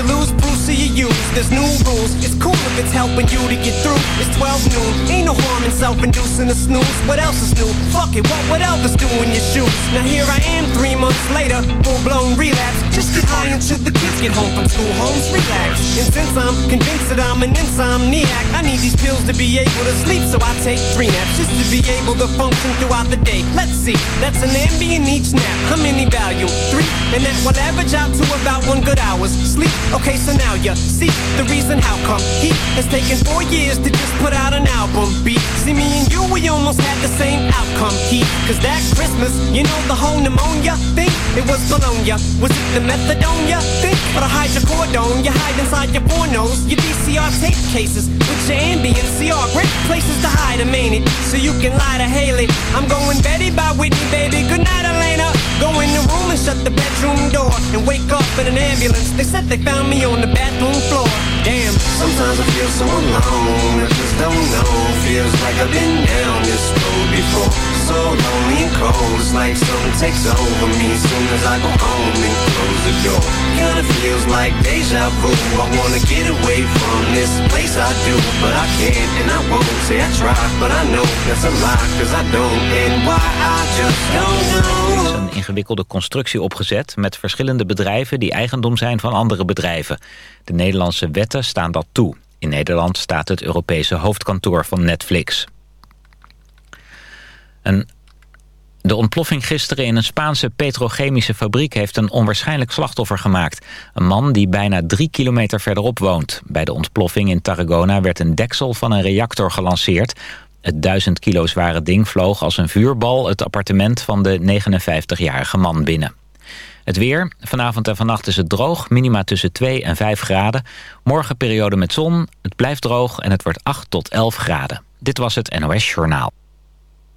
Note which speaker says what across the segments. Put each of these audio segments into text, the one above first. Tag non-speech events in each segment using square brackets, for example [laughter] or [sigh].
Speaker 1: you lose, Bruce, or you use. There's new rules. It's cool if it's helping you to get through. It's 12 noon. Ain't no harm in self-inducing a snooze. What else is new? Fuck it, what would Elvis do in your shoes? Now here I am, three months later, full-blown relapse. Just get high until the kids get home from school. Homes relax. And since I'm convinced that I'm an insomniac, I need these pills to be able to sleep, so I take three naps just to be able to function throughout the day. Let's see, that's an Ambien each nap. How many value? Three, and that will average out to about one good hour's sleep. Okay, so now you see the reason how come he has taken four years to just put out an album. Beat, see me and you, we almost had the same outcome. He, cause that Christmas, you know the whole pneumonia thing. It was Bologna. Was it the methadone you? Or the hydrocodone you hide inside your pornos? Your VCR tape cases with your Ambien CR. Great places to hide them, ain't it? So you can lie to Haley. I'm going Betty by Whitney, baby. Good night, Elena. Go in the room and shut the bedroom door. And wake up in an ambulance. They said they found me on the bathroom floor. Damn. Sometimes I feel so alone. I just don't know. Feels like I've been down this road before. So lonely and cold. It's like something takes over me soon as I go home and close the door. Kinda feels like deja vu. I wanna get away from this place I do, but I can't and I won't. Say I try, but I know that's a lie, cause I don't. And why I just don't know.
Speaker 2: Er is een ingewikkelde constructie opgezet met verschillende bedrijven die eigendom zijn van andere bedrijven. De Nederlandse wetten staan dat toe. In Nederland staat het Europese hoofdkantoor van Netflix. De ontploffing gisteren in een Spaanse petrochemische fabriek... heeft een onwaarschijnlijk slachtoffer gemaakt. Een man die bijna drie kilometer verderop woont. Bij de ontploffing in Tarragona werd een deksel van een reactor gelanceerd. Het duizend kilo zware ding vloog als een vuurbal... het appartement van de 59-jarige man binnen. Het weer. Vanavond en vannacht is het droog. Minima tussen 2 en 5 graden. Morgen periode met zon. Het blijft droog en het wordt 8 tot 11 graden. Dit was het NOS Journaal.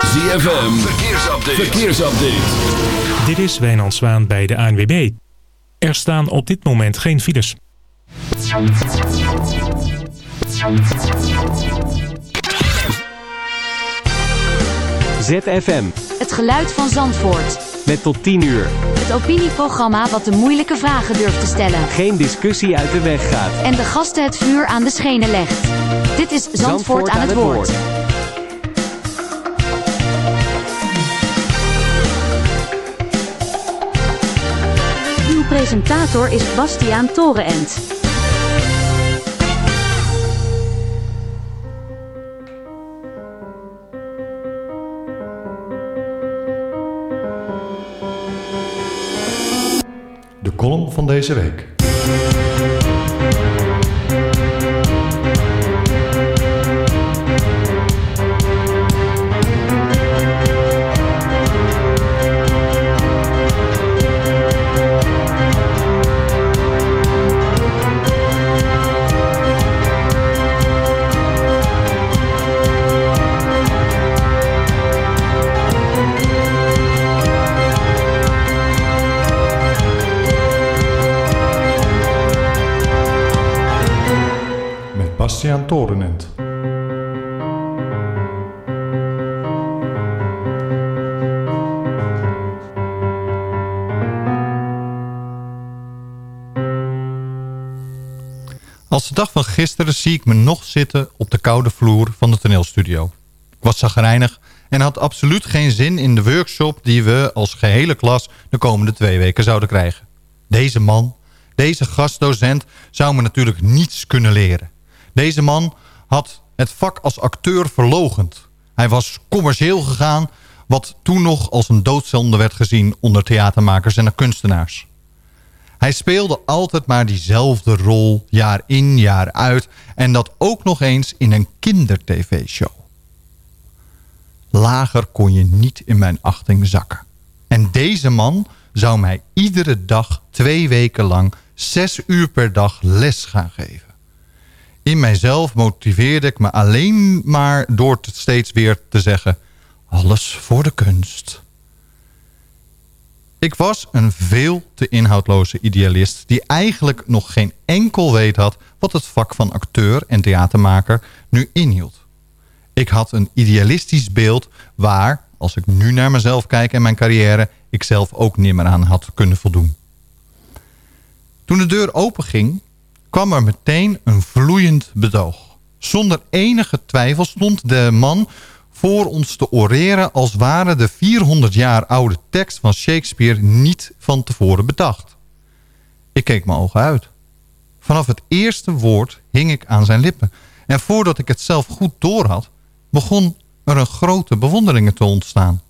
Speaker 3: ZFM, verkeersupdate. verkeersupdate.
Speaker 4: Dit is Wijnand Zwaan bij de ANWB. Er staan op dit moment geen files.
Speaker 5: ZFM.
Speaker 6: Het geluid van Zandvoort.
Speaker 5: Met tot 10 uur.
Speaker 6: Het opinieprogramma wat de moeilijke vragen durft te stellen.
Speaker 5: Geen discussie uit de weg gaat.
Speaker 6: En de gasten het vuur aan de schenen legt. Dit is Zandvoort, aan, het woord. Presentator is Bastiaan Torenent.
Speaker 7: De column van deze week. Torenent. Als de dag van gisteren zie ik me nog zitten op de koude vloer van de toneelstudio. Ik was zagrijnig en had absoluut geen zin in de workshop die we als gehele klas de komende twee weken zouden krijgen. Deze man, deze gastdocent, zou me natuurlijk niets kunnen leren. Deze man had het vak als acteur verlogend. Hij was commercieel gegaan, wat toen nog als een doodzonde werd gezien onder theatermakers en kunstenaars. Hij speelde altijd maar diezelfde rol, jaar in, jaar uit. En dat ook nog eens in een kindertv-show. Lager kon je niet in mijn achting zakken. En deze man zou mij iedere dag twee weken lang zes uur per dag les gaan geven. In mijzelf motiveerde ik me alleen maar door het steeds weer te zeggen... alles voor de kunst. Ik was een veel te inhoudloze idealist... die eigenlijk nog geen enkel weet had... wat het vak van acteur en theatermaker nu inhield. Ik had een idealistisch beeld waar, als ik nu naar mezelf kijk en mijn carrière... ik zelf ook nimmer aan had kunnen voldoen. Toen de deur openging kwam er meteen een vloeiend bedoog. Zonder enige twijfel stond de man voor ons te oreren... als ware de 400 jaar oude tekst van Shakespeare niet van tevoren bedacht. Ik keek mijn ogen uit. Vanaf het eerste woord hing ik aan zijn lippen. En voordat ik het zelf goed doorhad... begon er een grote bewondering te ontstaan.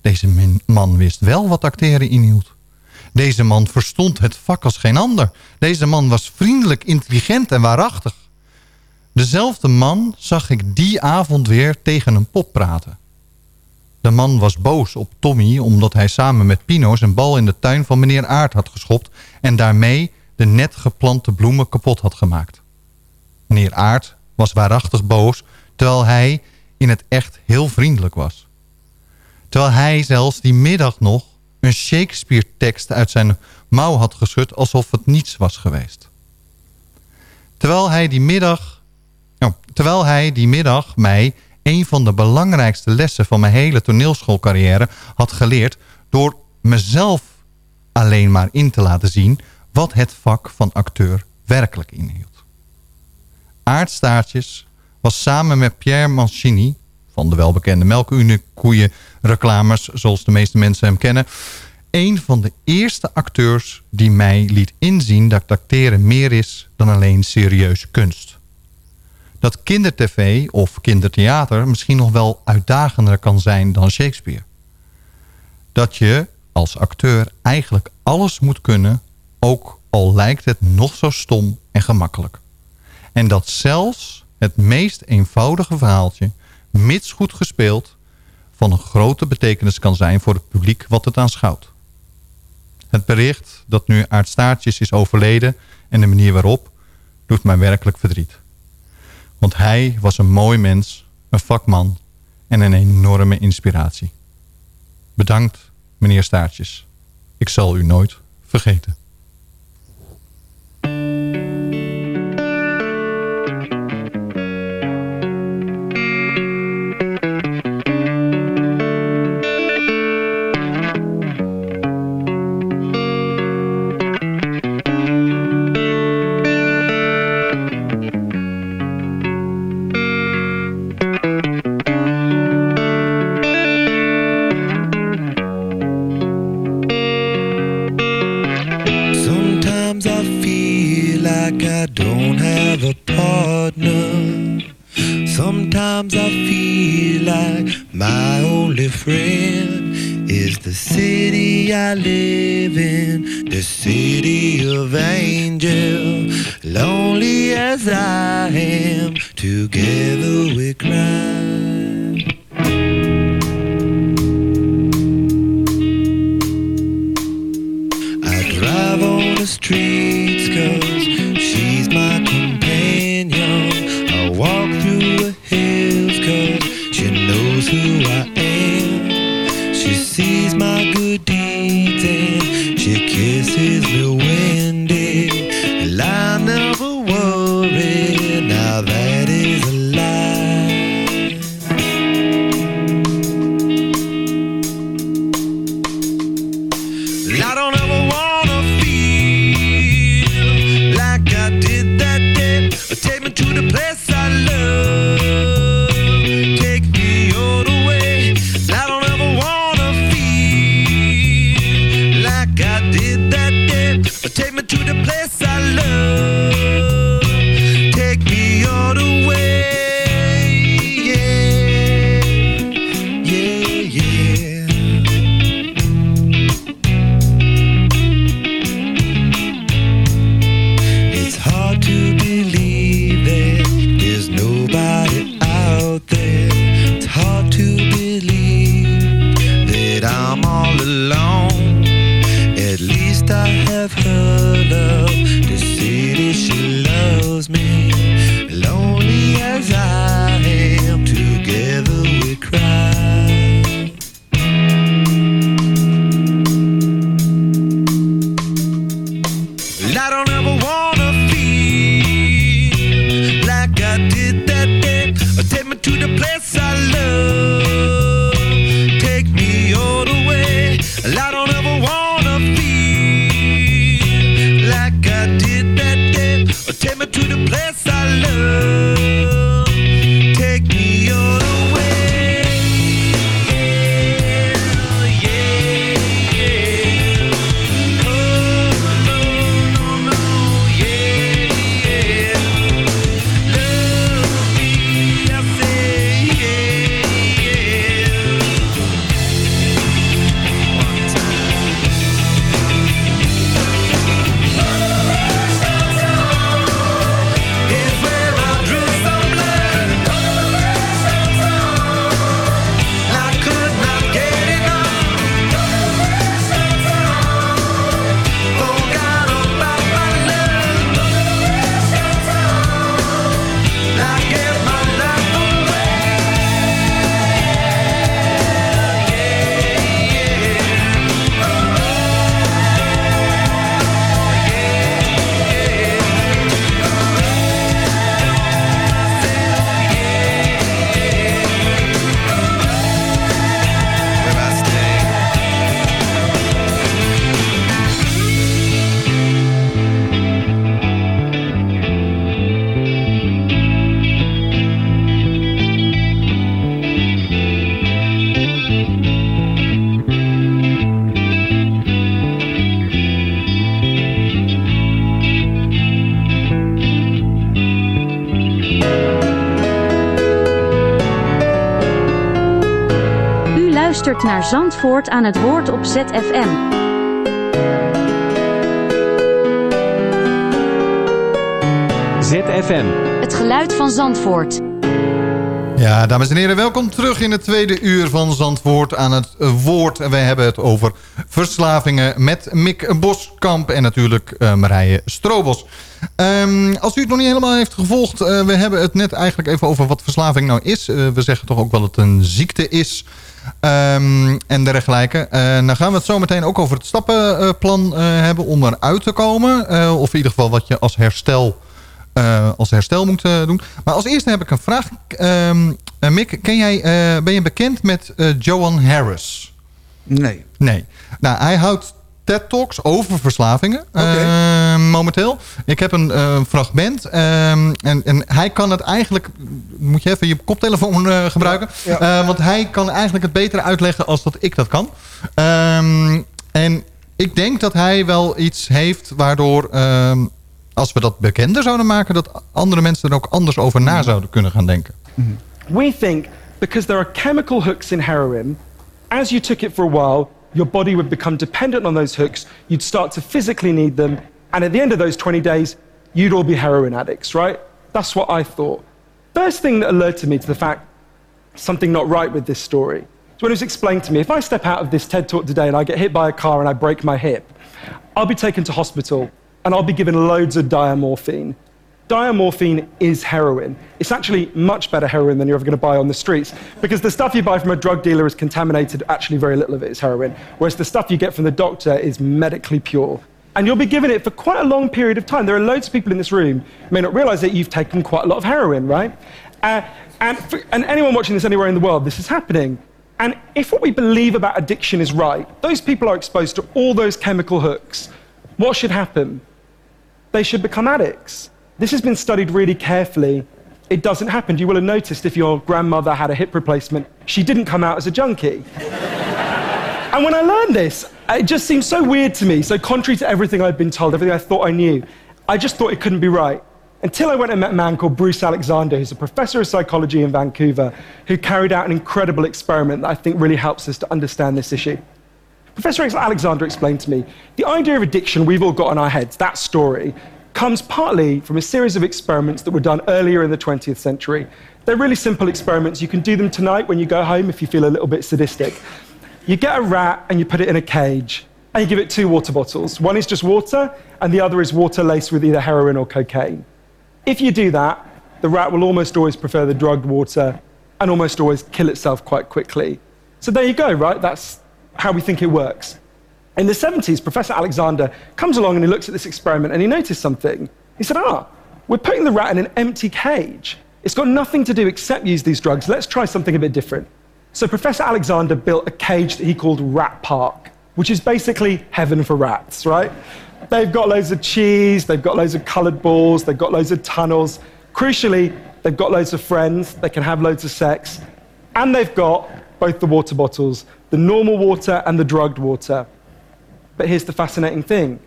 Speaker 7: Deze man wist wel wat acteren inhield. Deze man verstond het vak als geen ander. Deze man was vriendelijk, intelligent en waarachtig. Dezelfde man zag ik die avond weer tegen een pop praten. De man was boos op Tommy omdat hij samen met Pino zijn bal in de tuin van meneer Aard had geschopt... en daarmee de net geplante bloemen kapot had gemaakt. Meneer Aard was waarachtig boos, terwijl hij in het echt heel vriendelijk was. Terwijl hij zelfs die middag nog een Shakespeare-tekst uit zijn mouw had geschud... alsof het niets was geweest. Terwijl hij die middag, terwijl hij die middag mij een van de belangrijkste lessen van mijn hele toneelschoolcarrière had geleerd... door mezelf alleen maar in te laten zien wat het vak van acteur werkelijk inhield. Aardstaartjes was samen met Pierre Mancini... van de welbekende melkunie reclames zoals de meeste mensen hem kennen... een van de eerste acteurs die mij liet inzien dat acteren meer is dan alleen serieuze kunst. Dat kindertv of kindertheater misschien nog wel uitdagender kan zijn dan Shakespeare. Dat je als acteur eigenlijk alles moet kunnen, ook al lijkt het nog zo stom en gemakkelijk. En dat zelfs het meest eenvoudige verhaaltje, mits goed gespeeld, van een grote betekenis kan zijn voor het publiek wat het aanschouwt. Het bericht dat nu Aardstaartjes is overleden en de manier waarop doet mij werkelijk verdriet. Want hij was een mooi mens, een vakman en een enorme inspiratie. Bedankt, meneer Staartjes. Ik zal u nooit vergeten. love.
Speaker 6: Luistert naar Zandvoort aan het woord op ZFM.
Speaker 5: ZFM.
Speaker 6: Het geluid van Zandvoort.
Speaker 7: Ja, dames en heren, welkom terug in het tweede uur van Zandvoort aan het woord. Wij hebben het over verslavingen met Mick Boskamp en natuurlijk uh, Marije Strobos. Um, als u het nog niet helemaal heeft gevolgd, uh, we hebben het net eigenlijk even over wat verslaving nou is. Uh, we zeggen toch ook wel dat het een ziekte is. Um, en dergelijke. Uh, dan gaan we het zo meteen ook over het stappenplan hebben om eruit te komen. of in ieder geval wat je als herstel als herstel moet doen. Maar als eerste heb ik een vraag. Uh, Mick, ken jij, ben je bekend met Johan Harris?
Speaker 8: Nee.
Speaker 7: Nee. Nou, hij houdt TED-talks over verslavingen okay. momenteel. Ik heb een fragment. Ehm, en, en hij kan het eigenlijk... Moet je even je koptelefoon gebruiken. Ja, ja. want hij kan eigenlijk het beter uitleggen als dat ik dat kan. Ehm, en ik denk dat hij wel iets heeft waardoor als we dat bekender zouden maken... dat andere mensen er ook anders over na zouden kunnen gaan denken.
Speaker 9: We think because there are chemical hooks in heroin... as you took it for a while, your body would become dependent on those hooks. You'd start to physically need them. And at the end of those 20 days, you'd all be heroin addicts, right? That's what I thought. First thing that alerted me to the fact something not right with this story is when it was explained to me if I step out of this TED talk today and I get hit by a car and I break my hip, I'll be taken to hospital and I'll be given loads of diamorphine. Diamorphine is heroin. It's actually much better heroin than you're ever going to buy on the streets because the stuff you buy from a drug dealer is contaminated. Actually, very little of it is heroin, whereas the stuff you get from the doctor is medically pure. And you'll be given it for quite a long period of time. There are loads of people in this room may not realize that you've taken quite a lot of heroin, right? Uh, and, for, and anyone watching this anywhere in the world, this is happening. And if what we believe about addiction is right, those people are exposed to all those chemical hooks. What should happen? they should become addicts. This has been studied really carefully. It doesn't happen. You will have noticed if your grandmother had a hip replacement, she didn't come out as a junkie. [laughs] and when I learned this, it just seemed so weird to me, so contrary to everything I'd been told, everything I thought I knew. I just thought it couldn't be right. Until I went and met a man called Bruce Alexander, who's a professor of psychology in Vancouver, who carried out an incredible experiment that I think really helps us to understand this issue. Professor Alexander explained to me the idea of addiction we've all got in our heads, that story, comes partly from a series of experiments that were done earlier in the 20th century. They're really simple experiments. You can do them tonight when you go home if you feel a little bit sadistic. You get a rat and you put it in a cage and you give it two water bottles. One is just water and the other is water laced with either heroin or cocaine. If you do that, the rat will almost always prefer the drugged water and almost always kill itself quite quickly. So there you go, right? That's how we think it works. In the 70s, Professor Alexander comes along and he looks at this experiment and he noticed something. He said, Ah, we're putting the rat in an empty cage. It's got nothing to do except use these drugs. Let's try something a bit different. So Professor Alexander built a cage that he called Rat Park, which is basically heaven for rats, right? They've got loads of cheese, they've got loads of colored balls, they've got loads of tunnels. Crucially, they've got loads of friends, they can have loads of sex, and they've got both the water bottles the normal water and the drugged water. But here's the fascinating thing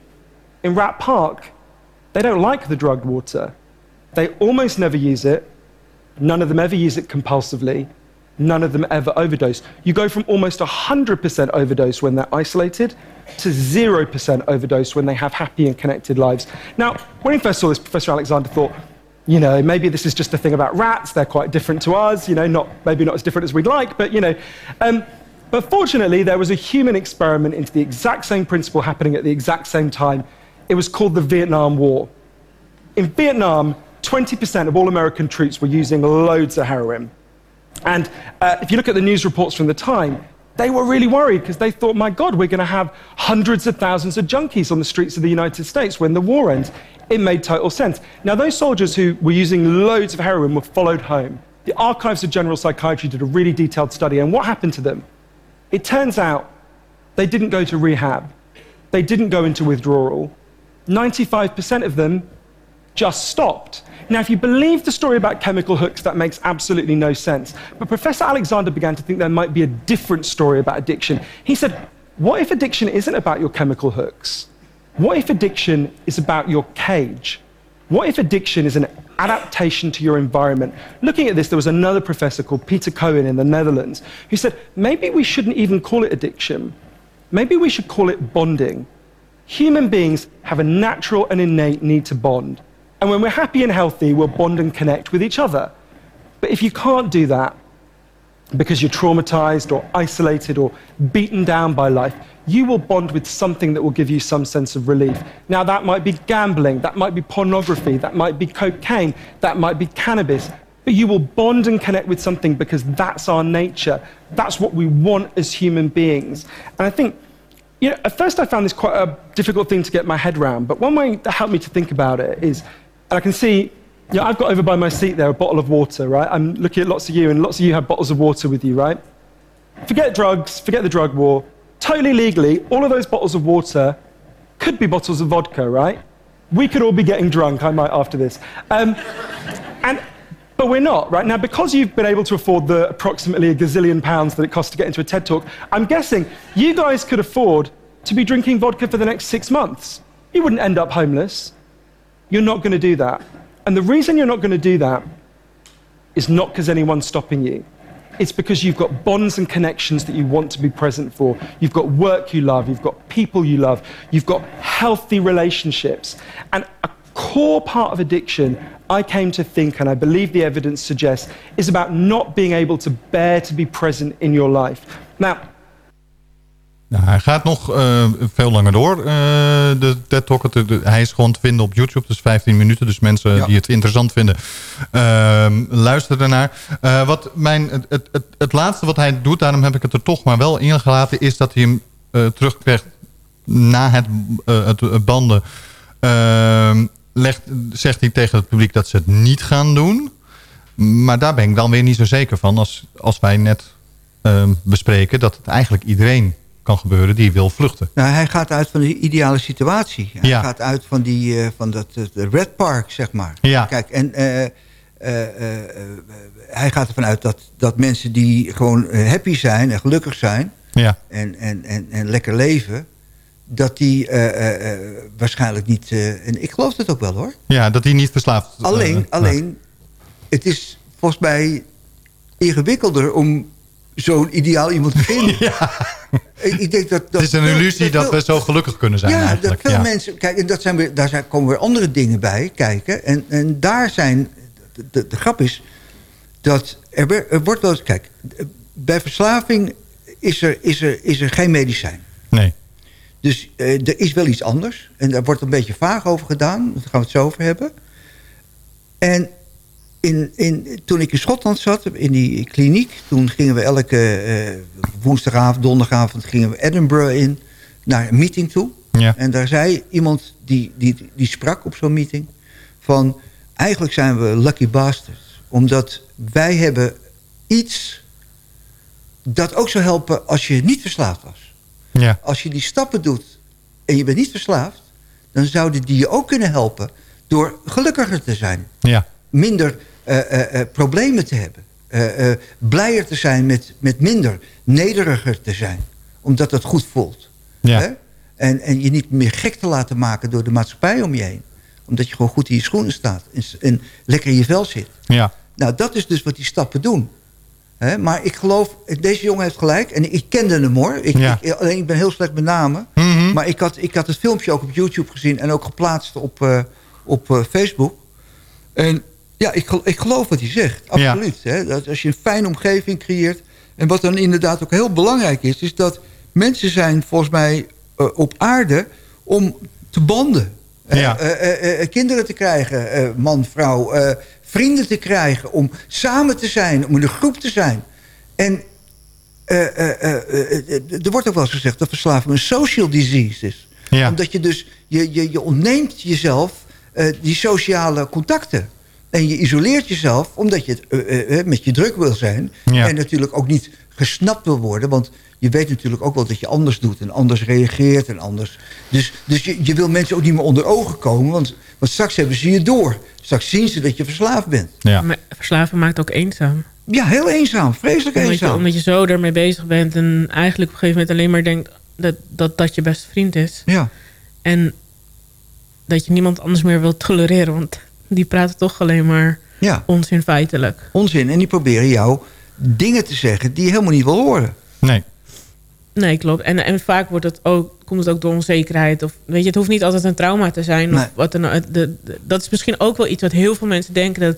Speaker 9: in Rat Park, they don't like the drugged water. They almost never use it. None of them ever use it compulsively. None of them ever overdose. You go from almost 100% overdose when they're isolated to 0% overdose when they have happy and connected lives. Now, when he first saw this, Professor Alexander thought, you know, maybe this is just a thing about rats. They're quite different to us, you know, not, maybe not as different as we'd like, but, you know. Um, but fortunately, there was a human experiment into the exact same principle happening at the exact same time. It was called the Vietnam War. In Vietnam, 20% of all American troops were using loads of heroin. And uh, if you look at the news reports from the time, they were really worried because they thought, my God, we're going to have hundreds of thousands of junkies on the streets of the United States when the war ends. It made total sense. Now, those soldiers who were using loads of heroin were followed home. The Archives of General Psychiatry did a really detailed study, and what happened to them? It turns out they didn't go to rehab, they didn't go into withdrawal. 95% of them just stopped. Now, if you believe the story about chemical hooks, that makes absolutely no sense. But Professor Alexander began to think there might be a different story about addiction. He said, What if addiction isn't about your chemical hooks? What if addiction is about your cage? What if addiction is an adaptation to your environment. Looking at this, there was another professor called Peter Cohen in the Netherlands who said maybe we shouldn't even call it addiction. Maybe we should call it bonding. Human beings have a natural and innate need to bond. And when we're happy and healthy, we'll bond and connect with each other. But if you can't do that because you're traumatized or isolated or beaten down by life, you will bond with something that will give you some sense of relief. Now, that might be gambling, that might be pornography, that might be cocaine, that might be cannabis. But you will bond and connect with something because that's our nature. That's what we want as human beings. And I think, you know, at first I found this quite a difficult thing to get my head around. But one way that helped me to think about it is, and I can see, know, I've got over by my seat there a bottle of water, right? I'm looking at lots of you, and lots of you have bottles of water with you, right? Forget drugs, forget the drug war totally legally, all of those bottles of water could be bottles of vodka, right? We could all be getting drunk, I might after this. Um, and, but we're not, right? Now, because you've been able to afford the approximately a gazillion pounds that it costs to get into a TED talk, I'm guessing you guys could afford to be drinking vodka for the next six months. You wouldn't end up homeless. You're not going to do that. And the reason you're not going to do that is not because anyone's stopping you. It's because you've got bonds and connections that you want to be present for. You've got work you love. You've got people you love. You've got healthy relationships. And a core part of addiction, I came to think, and I believe the evidence suggests, is about not being able to bear to be present in your life. Now,
Speaker 7: Nou, hij gaat nog uh, veel langer door, uh, de TED Talk. hij is gewoon te vinden op YouTube, dus 15 minuten. Dus mensen ja. die het interessant vinden, uh, luister ernaar. Uh, wat mijn, het, het, het, het, laatste wat hij doet, daarom heb ik het er toch maar wel ingelaten... is dat hij hem terugkrijgt na het, het banden. Ehm, legt, zegt hij tegen het publiek dat ze het niet gaan doen. Maar daar ben ik dan weer niet zo zeker van... als, als wij net ehm, bespreken dat het eigenlijk iedereen kan gebeuren die wil vluchten.
Speaker 8: Nou, hij gaat uit van de ideale situatie. Hij ja. gaat uit van, die, uh, van dat de Red Park, zeg maar.
Speaker 7: Ja.
Speaker 8: Kijk, en uh, hij gaat ervan uit dat, dat mensen die gewoon happy zijn en gelukkig zijn...
Speaker 7: Ja.
Speaker 8: En, en, en, en lekker leven dat die waarschijnlijk niet... en ik geloof het ook wel, hoor.
Speaker 7: Ja, dat die niet verslaafd...
Speaker 8: Alleen, alleen het is volgens mij ingewikkelder om zo'n ideaal iemand vinden. [laughs]
Speaker 7: Ja.
Speaker 8: Ik denk dat, dat,
Speaker 7: het is een illusie dat, we zo gelukkig kunnen zijn
Speaker 8: ja,
Speaker 7: eigenlijk.
Speaker 8: Dat veel mensen, kijk, en dat zijn weer, daar zijn, komen weer andere dingen bij kijken. En, en daar zijn, de, de, grap is, dat er, er wordt wel eens, kijk, bij verslaving is er, is er, is er geen medicijn.
Speaker 7: Nee.
Speaker 8: Dus uh, er is wel iets anders. En daar wordt een beetje vaag over gedaan. Daar gaan we het zo over hebben. En in, in, toen ik in Schotland zat, in die kliniek... toen gingen we elke uh, woensdagavond, donderdagavond... gingen we Edinburgh in, naar een meeting toe.
Speaker 7: Ja.
Speaker 8: En daar zei iemand die, die, die sprak op zo'n meeting... van eigenlijk zijn we lucky bastards. Omdat wij hebben iets dat ook zou helpen als je niet verslaafd was.
Speaker 7: Ja.
Speaker 8: Als je die stappen doet en je bent niet verslaafd... dan zouden die je ook kunnen helpen door gelukkiger te zijn.
Speaker 7: Ja.
Speaker 8: Minder problemen te hebben. blijer te zijn met, met minder. Nederiger te zijn. Omdat het goed voelt.
Speaker 7: Ja.
Speaker 8: Hè? En, en je niet meer gek te laten maken door de maatschappij om je heen. Omdat je gewoon goed in je schoenen staat. En, en lekker in je vel zit.
Speaker 7: Ja.
Speaker 8: Nou, dat is dus wat die stappen doen. He, maar ik geloof, deze jongen heeft gelijk. En ik kende hem hoor. Ik,
Speaker 7: ja.
Speaker 8: ik, alleen ik ben heel slecht met namen.
Speaker 7: Mm -hmm.
Speaker 8: Maar ik had, ik had het filmpje ook op YouTube gezien. En ook geplaatst op, uh, op uh, Facebook. En ja, ik, ik geloof wat hij zegt. Absoluut.
Speaker 7: Ja.
Speaker 8: Hè? Dat als je een fijne omgeving creëert... en wat dan inderdaad ook heel belangrijk is... is dat mensen zijn volgens mij uh, op aarde om te banden.
Speaker 7: Ja.
Speaker 8: Uh, uh, kinderen te krijgen, man, vrouw. vrienden te krijgen, om samen te zijn, om in een groep te zijn. En er wordt ook wel eens gezegd dat verslaving een social disease is.
Speaker 7: Ja.
Speaker 8: Omdat je dus, je, je, je ontneemt jezelf die sociale contacten. En je isoleert jezelf omdat je het uh, uh, met je druk wil zijn.
Speaker 7: Ja.
Speaker 8: En natuurlijk ook niet gesnapt wil worden. Want je weet natuurlijk ook wel dat je anders doet. En anders reageert en anders. Dus, dus je, je wil mensen ook niet meer onder ogen komen. Want, want straks hebben ze je door. Straks zien ze dat je verslaafd bent.
Speaker 7: Ja.
Speaker 10: Maar verslaven maakt ook eenzaam.
Speaker 8: Ja, heel eenzaam. Vreselijk
Speaker 10: omdat
Speaker 8: eenzaam.
Speaker 10: Je, omdat je zo ermee bezig bent. En eigenlijk op een gegeven moment alleen maar denkt dat dat, dat je beste vriend is.
Speaker 8: Ja.
Speaker 10: En dat je niemand anders meer wilt tolereren. Want die praten toch alleen maar
Speaker 8: Ja,
Speaker 10: onzin feitelijk.
Speaker 8: onzin. En die proberen jou dingen te zeggen die je helemaal niet wil horen.
Speaker 7: Nee.
Speaker 10: Nee, klopt. En, en vaak wordt het ook, komt het ook door onzekerheid. Of, weet je, het hoeft niet altijd een trauma te zijn.
Speaker 8: Nee.
Speaker 10: Of wat dan, ook. de, de- dat is misschien ook wel iets wat heel veel mensen denken... dat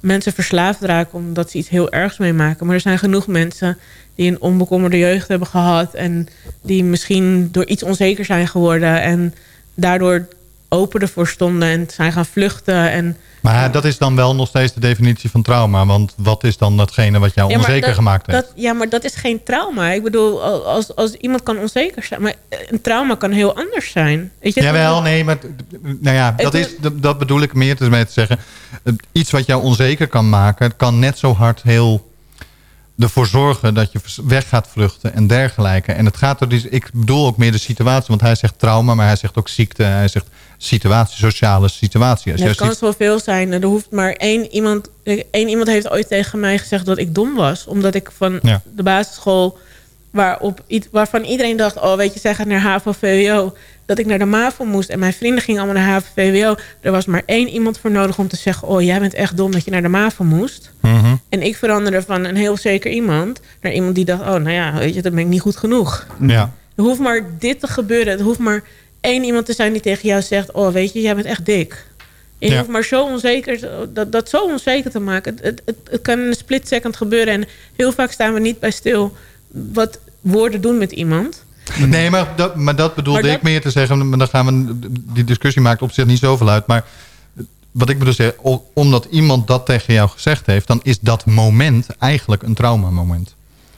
Speaker 10: mensen verslaafd raken omdat ze iets heel ergs meemaken. Maar er zijn genoeg mensen die een onbekommerde jeugd hebben gehad... en die misschien door iets onzeker zijn geworden... en daardoor open ervoor stonden en zijn gaan vluchten. En,
Speaker 7: Maar dat is dan wel nog steeds de definitie van trauma. Want wat is dan datgene wat jou
Speaker 10: Ja,
Speaker 7: onzeker
Speaker 10: dat-
Speaker 7: gemaakt heeft?
Speaker 10: Dat, ja, maar dat is geen trauma. Ik bedoel, als, als iemand kan onzeker zijn... maar een trauma kan heel anders zijn. Weet je,
Speaker 7: Jawel, nee, maar nou ja, dat, is, dat, bedoel ik meer te mee te zeggen. Eh, Iets wat jou onzeker kan maken, kan net zo hard heel ervoor zorgen dat je weg gaat vluchten en dergelijke. En het gaat er dus, ik bedoel ook meer de situatie, want hij zegt trauma, maar hij zegt ook ziekte, hij zegt situatie, sociale situatie.
Speaker 10: Het kan
Speaker 7: ziet-
Speaker 10: zoveel zijn. Er hoeft maar één iemand... één iemand heeft ooit tegen mij gezegd dat ik dom was. Omdat ik van
Speaker 7: Ja.
Speaker 10: de basisschool... Waarop, waarvan iedereen dacht... oh, weet je, zij gaat naar HAVO-VWO... dat ik naar de MAVO moest. En mijn vrienden gingen allemaal naar HAVO-VWO. Er was maar één iemand voor nodig om te zeggen... oh, jij bent echt dom dat je naar de MAVO moest.
Speaker 7: Mhm.
Speaker 10: En ik veranderde van een heel zeker iemand... naar iemand die dacht... oh, nou ja, weet je, dan ben ik niet goed genoeg.
Speaker 7: Ja.
Speaker 10: Er hoeft maar dit te gebeuren. Er hoeft maar één iemand te zijn die tegen jou zegt... oh, weet je, jij bent echt dik. Je
Speaker 7: Ja.
Speaker 10: hoeft maar zo onzeker, dat, dat zo onzeker te maken. Het, het, het, het kan in een split second gebeuren. En heel vaak staan we niet bij stil... wat woorden doen met iemand.
Speaker 7: Nee, maar dat, maar dat bedoelde
Speaker 10: Maar dat-
Speaker 7: ik meer te zeggen. Maar dan gaan we, die discussie maakt op zich niet zoveel uit. Maar wat ik bedoel zeggen, o- omdat iemand dat tegen jou gezegd heeft... dan is dat moment eigenlijk een traumamoment.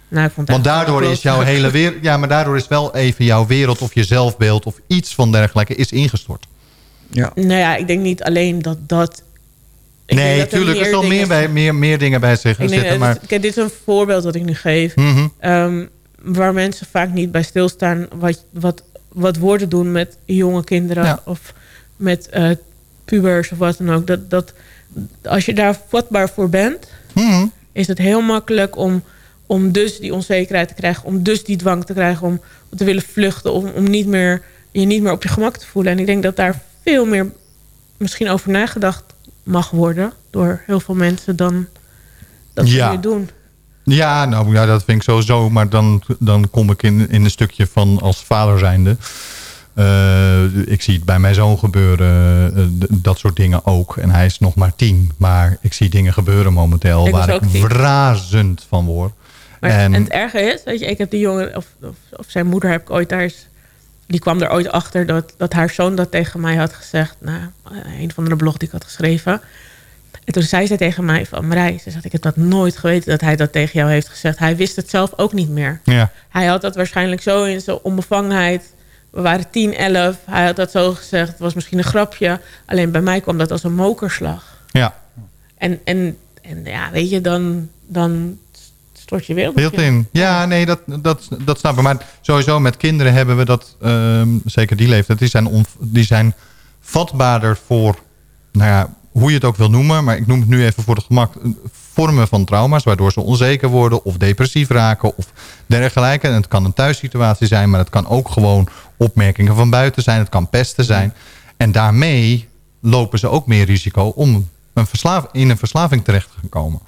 Speaker 10: Nou, ik vond het
Speaker 7: Want daardoor is jouw hele wereld... Ja, maar daardoor is wel even jouw wereld of je zelfbeeld... of iets van dergelijke is ingestort.
Speaker 8: Ja.
Speaker 10: Nou ja, ik denk niet alleen dat dat... ik denk
Speaker 7: nee,
Speaker 10: dat er.
Speaker 7: Er zal meer, bij, meer, meer dingen bij zich zitten. Maar,
Speaker 10: Kijk, dit is een voorbeeld dat ik nu geef.
Speaker 7: Mhm.
Speaker 10: Ehm, waar mensen vaak niet bij stilstaan... wat, wat, wat woorden doen met jonge kinderen...
Speaker 7: Ja.
Speaker 10: of met eh, pubers of wat dan ook. Dat, dat, als je daar vatbaar voor bent...
Speaker 7: Mhm.
Speaker 10: is het heel makkelijk om, om dus die onzekerheid te krijgen... om dus die dwang te krijgen om, te willen vluchten... om, om niet meer, je niet meer op je gemak te voelen. En ik denk dat daar veel meer misschien over nagedacht mag worden... door heel veel mensen dan dat
Speaker 7: Ja.
Speaker 10: nu doen.
Speaker 7: Ja, nou ja, dat vind ik sowieso. Maar dan, dan kom ik in, in een stukje van als vader zijnde. Eh, ik zie het bij mijn zoon gebeuren, eh, dat soort dingen ook. En hij is nog maar tien. Maar ik zie dingen gebeuren momenteel
Speaker 10: Ik
Speaker 7: waar ik
Speaker 10: tien.
Speaker 7: razend van word.
Speaker 10: Maar
Speaker 7: en,
Speaker 10: en het erge is, weet je, ik heb die jongen, of, of, of zijn moeder heb ik ooit daar eens, die kwam er ooit achter dat, dat haar zoon dat tegen mij had gezegd. Nou, een van de blog die ik had geschreven. En toen zei ze tegen mij van, Marij, ze zegt, ik heb dat nooit geweten dat hij dat tegen jou heeft gezegd. Hij wist het zelf ook niet meer.
Speaker 7: ja,
Speaker 10: Hij had dat waarschijnlijk zo in zijn onbevangenheid. We waren 10, 11. Hij had dat zo gezegd. Het was misschien een grapje. Alleen bij mij kwam dat als een mokerslag.
Speaker 7: ja,
Speaker 10: En, en, en ja, weet je, dan, dan stort je
Speaker 7: in. Ja, nee, dat, dat, dat snap ik. Maar sowieso met kinderen hebben we dat, ehm, zeker die leeftijd, die zijn, on, die zijn vatbaarder voor, nou ja, hoe je het ook wil noemen. Maar ik noem het nu even voor het gemak, vormen van trauma's. Waardoor ze onzeker worden of depressief raken of dergelijke. En het kan een thuissituatie zijn, maar het kan ook gewoon opmerkingen van buiten zijn. Het kan pesten zijn. En daarmee lopen ze ook meer risico om een in een verslaving terecht te komen.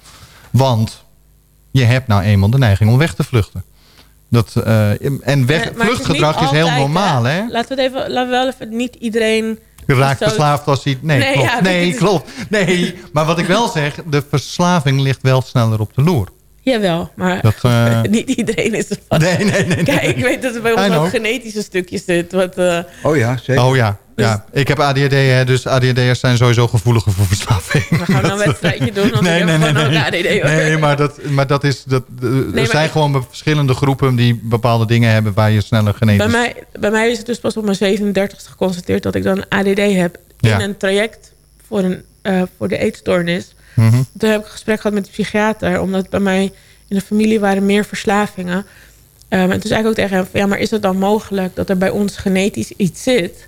Speaker 7: Want je hebt nou eenmaal de neiging om weg te vluchten. Dat, eh, en weg,
Speaker 10: Ja, is
Speaker 7: vluchtgedrag is, heel normaal, hè?
Speaker 10: Laten we het even, laten we wel even, niet iedereen...
Speaker 7: Raakt
Speaker 10: zo-
Speaker 7: verslaafd als hij... Nee,
Speaker 10: Nee,
Speaker 7: klopt.
Speaker 10: ja,
Speaker 7: nee, klopt. Nee, maar wat ik wel zeg, de verslaving ligt wel sneller op de loer.
Speaker 10: Jawel, maar
Speaker 7: Dat, eh, [laughs]
Speaker 10: niet iedereen is ervan.
Speaker 7: Nee, nee, nee. nee.
Speaker 10: Kijk, ik weet dat er bij ons ook genetische stukjes zit. Wat, eh,
Speaker 8: Oh ja, zeker.
Speaker 7: Oh ja, ja. ik heb ADHD, hè, dus ADHD'ers zijn sowieso gevoeliger voor verslaving.
Speaker 10: we gaan nou een wedstrijdje doen, want
Speaker 7: Nee,
Speaker 10: ik
Speaker 7: nee,
Speaker 10: heb
Speaker 7: nee.
Speaker 10: gewoon
Speaker 7: Nee,
Speaker 10: ook ADD. hoor.
Speaker 7: nee maar, dat, maar dat is... Dat, er
Speaker 10: maar
Speaker 7: zijn
Speaker 10: ik-
Speaker 7: gewoon verschillende groepen die bepaalde dingen hebben... waar je sneller genetisch...
Speaker 10: Bij mij, bij mij is het dus pas op mijn 37 geconstateerd dat ik dan ADD heb.
Speaker 7: Ja.
Speaker 10: In een traject voor, een, eh, voor de eetstoornis.
Speaker 7: Mhm.
Speaker 10: Toen heb ik een gesprek gehad met de psychiater. Omdat bij mij in de familie waren meer verslavingen. Ehm, en toen zei ik ook tegen hem... ja, maar is het dan mogelijk dat er bij ons genetisch iets zit...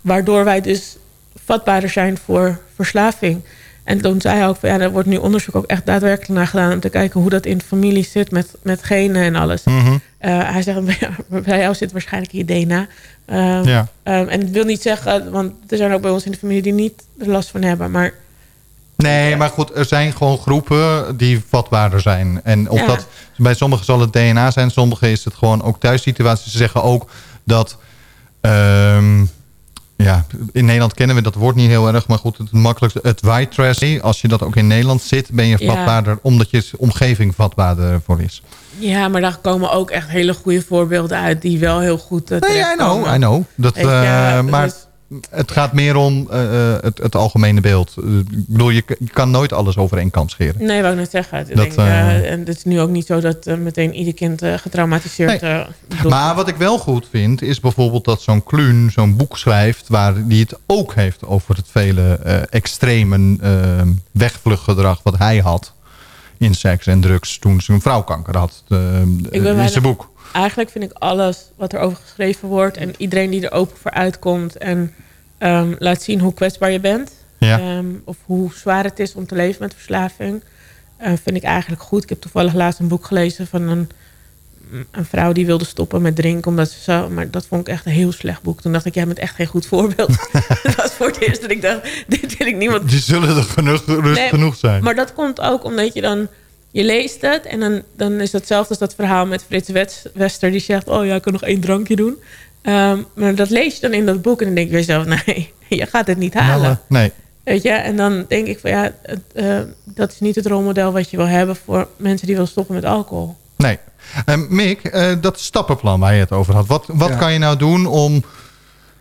Speaker 10: waardoor wij dus vatbaarder zijn voor verslaving... En toen zei hij ook van ja, er wordt nu onderzoek ook echt daadwerkelijk naar gedaan om te kijken hoe dat in de familie zit met, met genen en alles.
Speaker 7: Mhm.
Speaker 10: Eh, hij zegt, [laughs] bij jou zit waarschijnlijk je DNA. Eh,
Speaker 7: Ja.
Speaker 10: ehm, en het wil niet zeggen, want er zijn ook bij ons in de familie die niet er last van hebben. Maar
Speaker 7: Nee, maar goed, er zijn gewoon groepen die vatbaarder zijn. En of
Speaker 10: Ja.
Speaker 7: dat, bij sommigen zal het DNA zijn, sommigen is het gewoon ook thuissituaties. Ze zeggen ook dat... ehm, ja, in Nederland kennen we dat woord niet heel erg, maar goed, het makkelijkste, het white trash. Als je dat ook in Nederland zit, ben je
Speaker 10: Ja.
Speaker 7: vatbaarder, omdat je omgeving vatbaarder voor is.
Speaker 10: Ja, maar daar komen ook echt hele goede voorbeelden uit... die wel heel goed uh,
Speaker 7: Nee, I know, I know. Dat, eh, maar
Speaker 10: dus-
Speaker 7: het gaat meer om eh, eh, het, het algemene beeld. Eh, ik bedoel, je, kan nooit alles over één kam scheren.
Speaker 10: Nee, wou ik net zeggen.
Speaker 7: Dat,
Speaker 10: denk, en het is nu ook niet zo dat meteen ieder kind getraumatiseerd
Speaker 7: Nee. Maar wat ik wel goed vind, is bijvoorbeeld dat zo'n Kluun zo'n boek schrijft... waar die het ook heeft over het vele extreme wegvluchtgedrag wat hij had... in seks en drugs toen ze een vrouwkanker had.
Speaker 10: Ik ben
Speaker 7: in zijn boek.
Speaker 10: Eigenlijk vind ik alles wat er over geschreven wordt... en iedereen die er open voor uitkomt... en ehm, laat zien hoe kwetsbaar je bent...
Speaker 7: Ja.
Speaker 10: ehm, of hoe zwaar het is om te leven met verslaving... eh, vind ik eigenlijk goed. Ik heb toevallig laatst een boek gelezen van een, een vrouw... die wilde stoppen met drinken omdat ze zo... maar dat vond ik echt een heel slecht boek. Toen dacht ik, jij bent echt geen goed voorbeeld. [laughs] [laughs] dat was voor het eerst dat ik dacht... [laughs] dit wil ik niemand
Speaker 7: Die zullen er genoeg,
Speaker 10: Nee,
Speaker 7: genoeg zijn.
Speaker 10: Maar dat komt ook omdat je dan... Je leest het en dan, dan is hetzelfde als dat verhaal met Frits Wester... die zegt, oh ja, ik kan nog één drankje doen. Ehm, maar dat lees je dan in dat boek en dan denk je jezelf... [laughs] nee, je gaat het niet halen.
Speaker 7: Nou, eh, nee.
Speaker 10: Weet je? En dan denk ik van ja, het, eh, dat is niet het rolmodel wat je wil hebben... voor mensen die willen stoppen met alcohol.
Speaker 7: Nee. Eh, Mick, eh, dat stappenplan waar je het over had. Wat, wat
Speaker 8: Ja.
Speaker 7: kan je nou doen om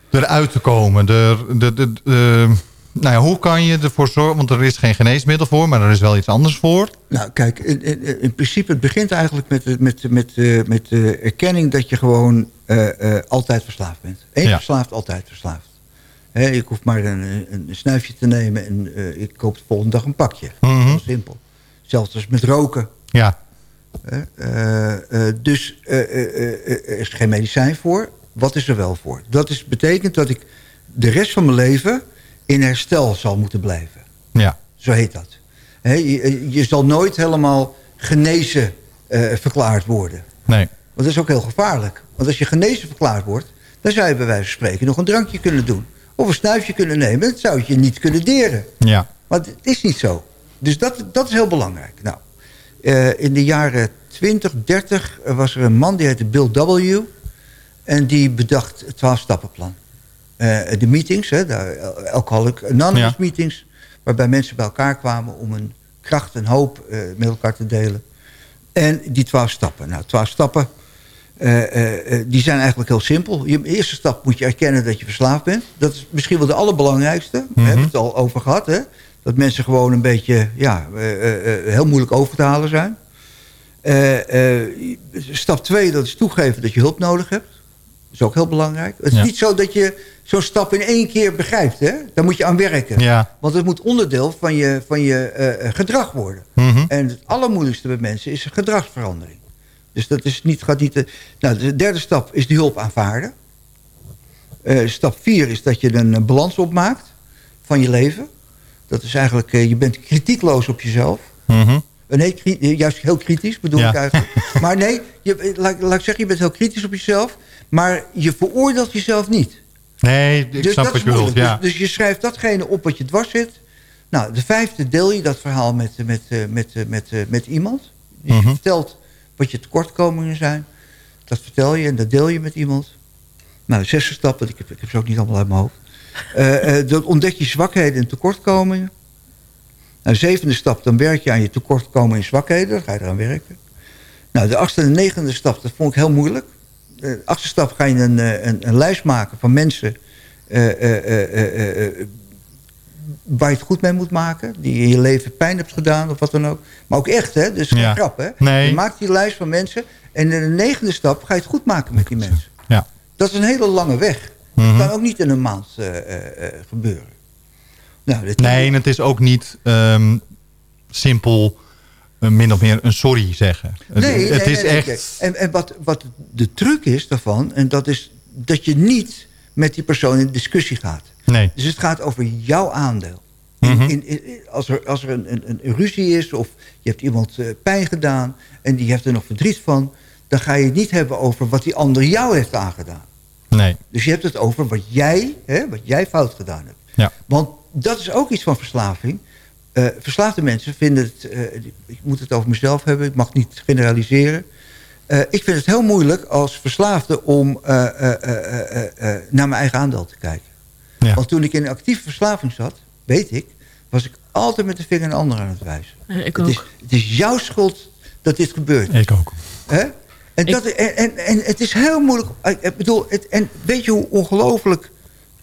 Speaker 7: eruit te komen? De, de, de, de- nou ja, hoe kan je ervoor zorgen... want er is geen geneesmiddel voor, maar er is wel iets anders voor.
Speaker 8: Nou, kijk, in, in, in principe, het begint eigenlijk met, de- met, met, eh, met de erkenning dat je gewoon eh, eh, altijd verslaafd bent. Eén
Speaker 7: Ja.
Speaker 8: verslaafd, altijd verslaafd. Hè, ik hoef maar een, een, snuifje te nemen en eh, ik koop de volgende dag een pakje. Heel simpel. Zelfs als met roken.
Speaker 7: Ja.
Speaker 8: Eh, eh, dus eh, eh, eh, er is geen medicijn voor. Wat is er wel voor? Dat is, betekent dat ik de rest van mijn leven in herstel zal moeten blijven.
Speaker 7: ja.
Speaker 8: Zo heet dat. Je, je zal nooit helemaal genezen eh, verklaard worden.
Speaker 7: Nee.
Speaker 8: Want dat is ook heel gevaarlijk. Want als je genezen verklaard wordt... dan zou je bij wijze van spreken nog een drankje kunnen doen. Of een snuifje kunnen nemen. Dat zou je niet kunnen deren.
Speaker 7: Ja.
Speaker 8: Maar het is niet zo. Dus dat, dat is heel belangrijk. Nou, eh, in de jaren 20, 30 was er een man die heette Bill W. En die bedacht het 12-stappenplan. Eh, de meetings, hè, de Alcoholic Anonymous
Speaker 7: Ja.
Speaker 8: meetings... waarbij mensen bij elkaar kwamen om een kracht en hoop eh, met elkaar te delen. En die 12 stappen. Nou, 12 stappen, eh, eh, eh, die zijn eigenlijk heel simpel. Je, eerste stap moet je erkennen dat je verslaafd bent. Dat is misschien wel de allerbelangrijkste. We hebben het al over gehad, hè. Dat mensen gewoon een beetje, ja, eh, eh, eh, heel moeilijk over te halen zijn. Eh, eh, stap 2, dat is toegeven dat je hulp nodig hebt. Dat is ook heel belangrijk. Het is
Speaker 7: Ja.
Speaker 8: niet zo dat je zo'n stap in één keer begrijpt, hè. Daar moet je aan werken.
Speaker 7: Ja.
Speaker 8: Want het moet onderdeel van je, van je eh, gedrag worden.
Speaker 7: Mhm.
Speaker 8: En het allermoeilijkste bij mensen is gedragsverandering. Dus dat is niet, gaat niet... te- nou, de derde stap is die hulp aanvaarden. Eh, stap vier is dat je een eh, balans opmaakt van je leven. Dat is eigenlijk, eh, je bent kritiekloos op jezelf.
Speaker 7: Mhm.
Speaker 8: Eh, Nee, eh, juist heel kritisch bedoel
Speaker 7: Ja.
Speaker 8: ik eigenlijk. [laughs] Maar nee, je, eh, laat, laat ik zeggen, je bent heel kritisch op jezelf. Maar je veroordeelt jezelf niet.
Speaker 7: Nee, ik
Speaker 8: Dus
Speaker 7: snap
Speaker 8: dat
Speaker 7: wat je bedoelt. Ja.
Speaker 8: Dus, dus je schrijft datgene op wat je dwars zit. Nou, de vijfde deel je dat verhaal met, eh, met, eh, met, eh, met, met iemand. Dus je
Speaker 7: Mhm.
Speaker 8: vertelt wat je tekortkomingen zijn. Dat vertel je en dat deel je met iemand. Nou, de zesde stap, want ik heb, ik heb ze ook niet allemaal uit mijn hoofd. Eh, dan ontdek je zwakheden en tekortkomingen. Nou, de zevende stap, dan werk je aan je tekortkomingen en zwakheden. Dan ga je eraan werken. Nou, de achtste en de negende stap, dat vond ik heel moeilijk. De achtste stap ga je een, eh, een, een lijst maken van mensen... eh, eh, eh, eh, eh, waar je het goed mee moet maken. Die in je leven pijn hebt gedaan of wat dan ook. Maar ook echt, hè? Dus geen
Speaker 7: Ja.
Speaker 8: grap, hè?
Speaker 7: Nee.
Speaker 8: Je maakt die lijst van mensen. En in de negende stap ga je het goed maken met die mensen.
Speaker 7: Ja.
Speaker 8: Dat is een hele lange weg.
Speaker 7: Mhm.
Speaker 8: Dat kan ook niet in een maand eh, eh, eh, gebeuren. Nou,
Speaker 7: Nee, en het is ook niet ehm, simpel eh, min of meer een sorry zeggen.
Speaker 8: Nee,
Speaker 7: het
Speaker 8: nee,
Speaker 7: is
Speaker 8: nee,
Speaker 7: echt...
Speaker 8: En, en wat, wat de truc is daarvan... en dat is dat je niet met die persoon in discussie gaat.
Speaker 7: Nee.
Speaker 8: Dus het gaat over jouw aandeel. In,
Speaker 7: Mhm.
Speaker 8: in, in- als er, als er een, een, een ruzie is of je hebt iemand eh, pijn gedaan... en die heeft er nog verdriet van... dan ga je het niet hebben over wat die ander jou heeft aangedaan.
Speaker 7: Nee.
Speaker 8: Dus je hebt het over wat jij, hè, wat jij fout gedaan hebt.
Speaker 7: Ja.
Speaker 8: Want dat is ook iets van verslaving. Eh, verslaafde mensen vinden het... eh, ik moet het over mezelf hebben, ik mag niet generaliseren. Eh, ik vind het heel moeilijk als verslaafde om eh, eh, eh, eh, eh, naar mijn eigen aandeel te kijken.
Speaker 7: Ja.
Speaker 8: Want toen ik in een actieve verslaving zat, weet ik... was ik altijd met de vinger een ander aan het wijzen.
Speaker 10: Ik
Speaker 8: Het is,
Speaker 10: ook.
Speaker 8: het is jouw schuld dat dit gebeurt.
Speaker 7: Ik ook.
Speaker 8: Hè? En, dat, en, en, en het is heel moeilijk. Ik ik bedoel, het, en weet je hoe ongelooflijk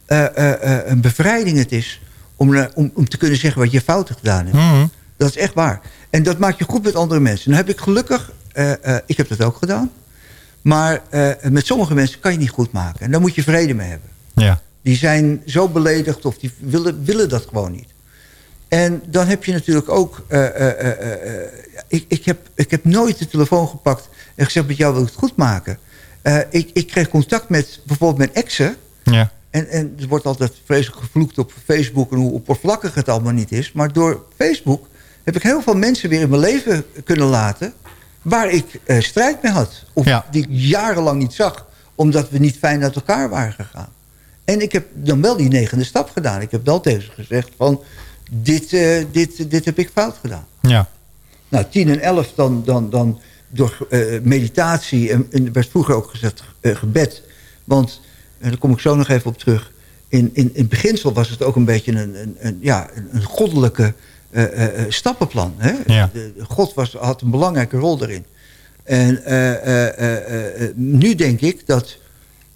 Speaker 8: eh, eh, eh, een bevrijding het is... Om, eh, om, om te kunnen zeggen wat je fouten gedaan hebt.
Speaker 7: Mhm.
Speaker 8: Dat is echt waar. En dat maakt je goed met andere mensen. Dan heb ik gelukkig, eh, eh, ik heb dat ook gedaan. Maar met sommige mensen kan je niet goed maken. En daar moet je vrede mee hebben.
Speaker 7: Ja.
Speaker 8: Die zijn zo beledigd of die willen, willen dat gewoon niet. En dan heb je natuurlijk ook... ik, ik, heb, ik heb nooit de telefoon gepakt en gezegd... met jou wil ik het goed maken. Ik, ik kreeg contact met bijvoorbeeld mijn exen.
Speaker 7: Ja.
Speaker 8: En, en er wordt altijd vreselijk gevloekt op Facebook... en hoe oppervlakkig het allemaal niet is. Maar door Facebook heb ik heel veel mensen weer in mijn leven kunnen laten... waar ik eh, strijd mee had. Of
Speaker 7: Ja.
Speaker 8: die ik jarenlang niet zag. Omdat we niet fijn uit elkaar waren gegaan. En ik heb dan wel die negende stap gedaan. Ik heb wel tegen ze gezegd van... dit, eh, dit, dit heb ik fout gedaan.
Speaker 7: Ja.
Speaker 8: Nou, 10 en 11 dan, dan, dan door eh, meditatie... en, en er werd vroeger ook gezegd gebed. Want, en daar kom ik zo nog even op terug... in, in, in beginsel was het ook een beetje een, een, een, ja, een, goddelijke eh, eh, eh, stappenplan. Hè?
Speaker 7: Ja.
Speaker 8: De, God was, had een belangrijke rol daarin. En nu denk ik dat...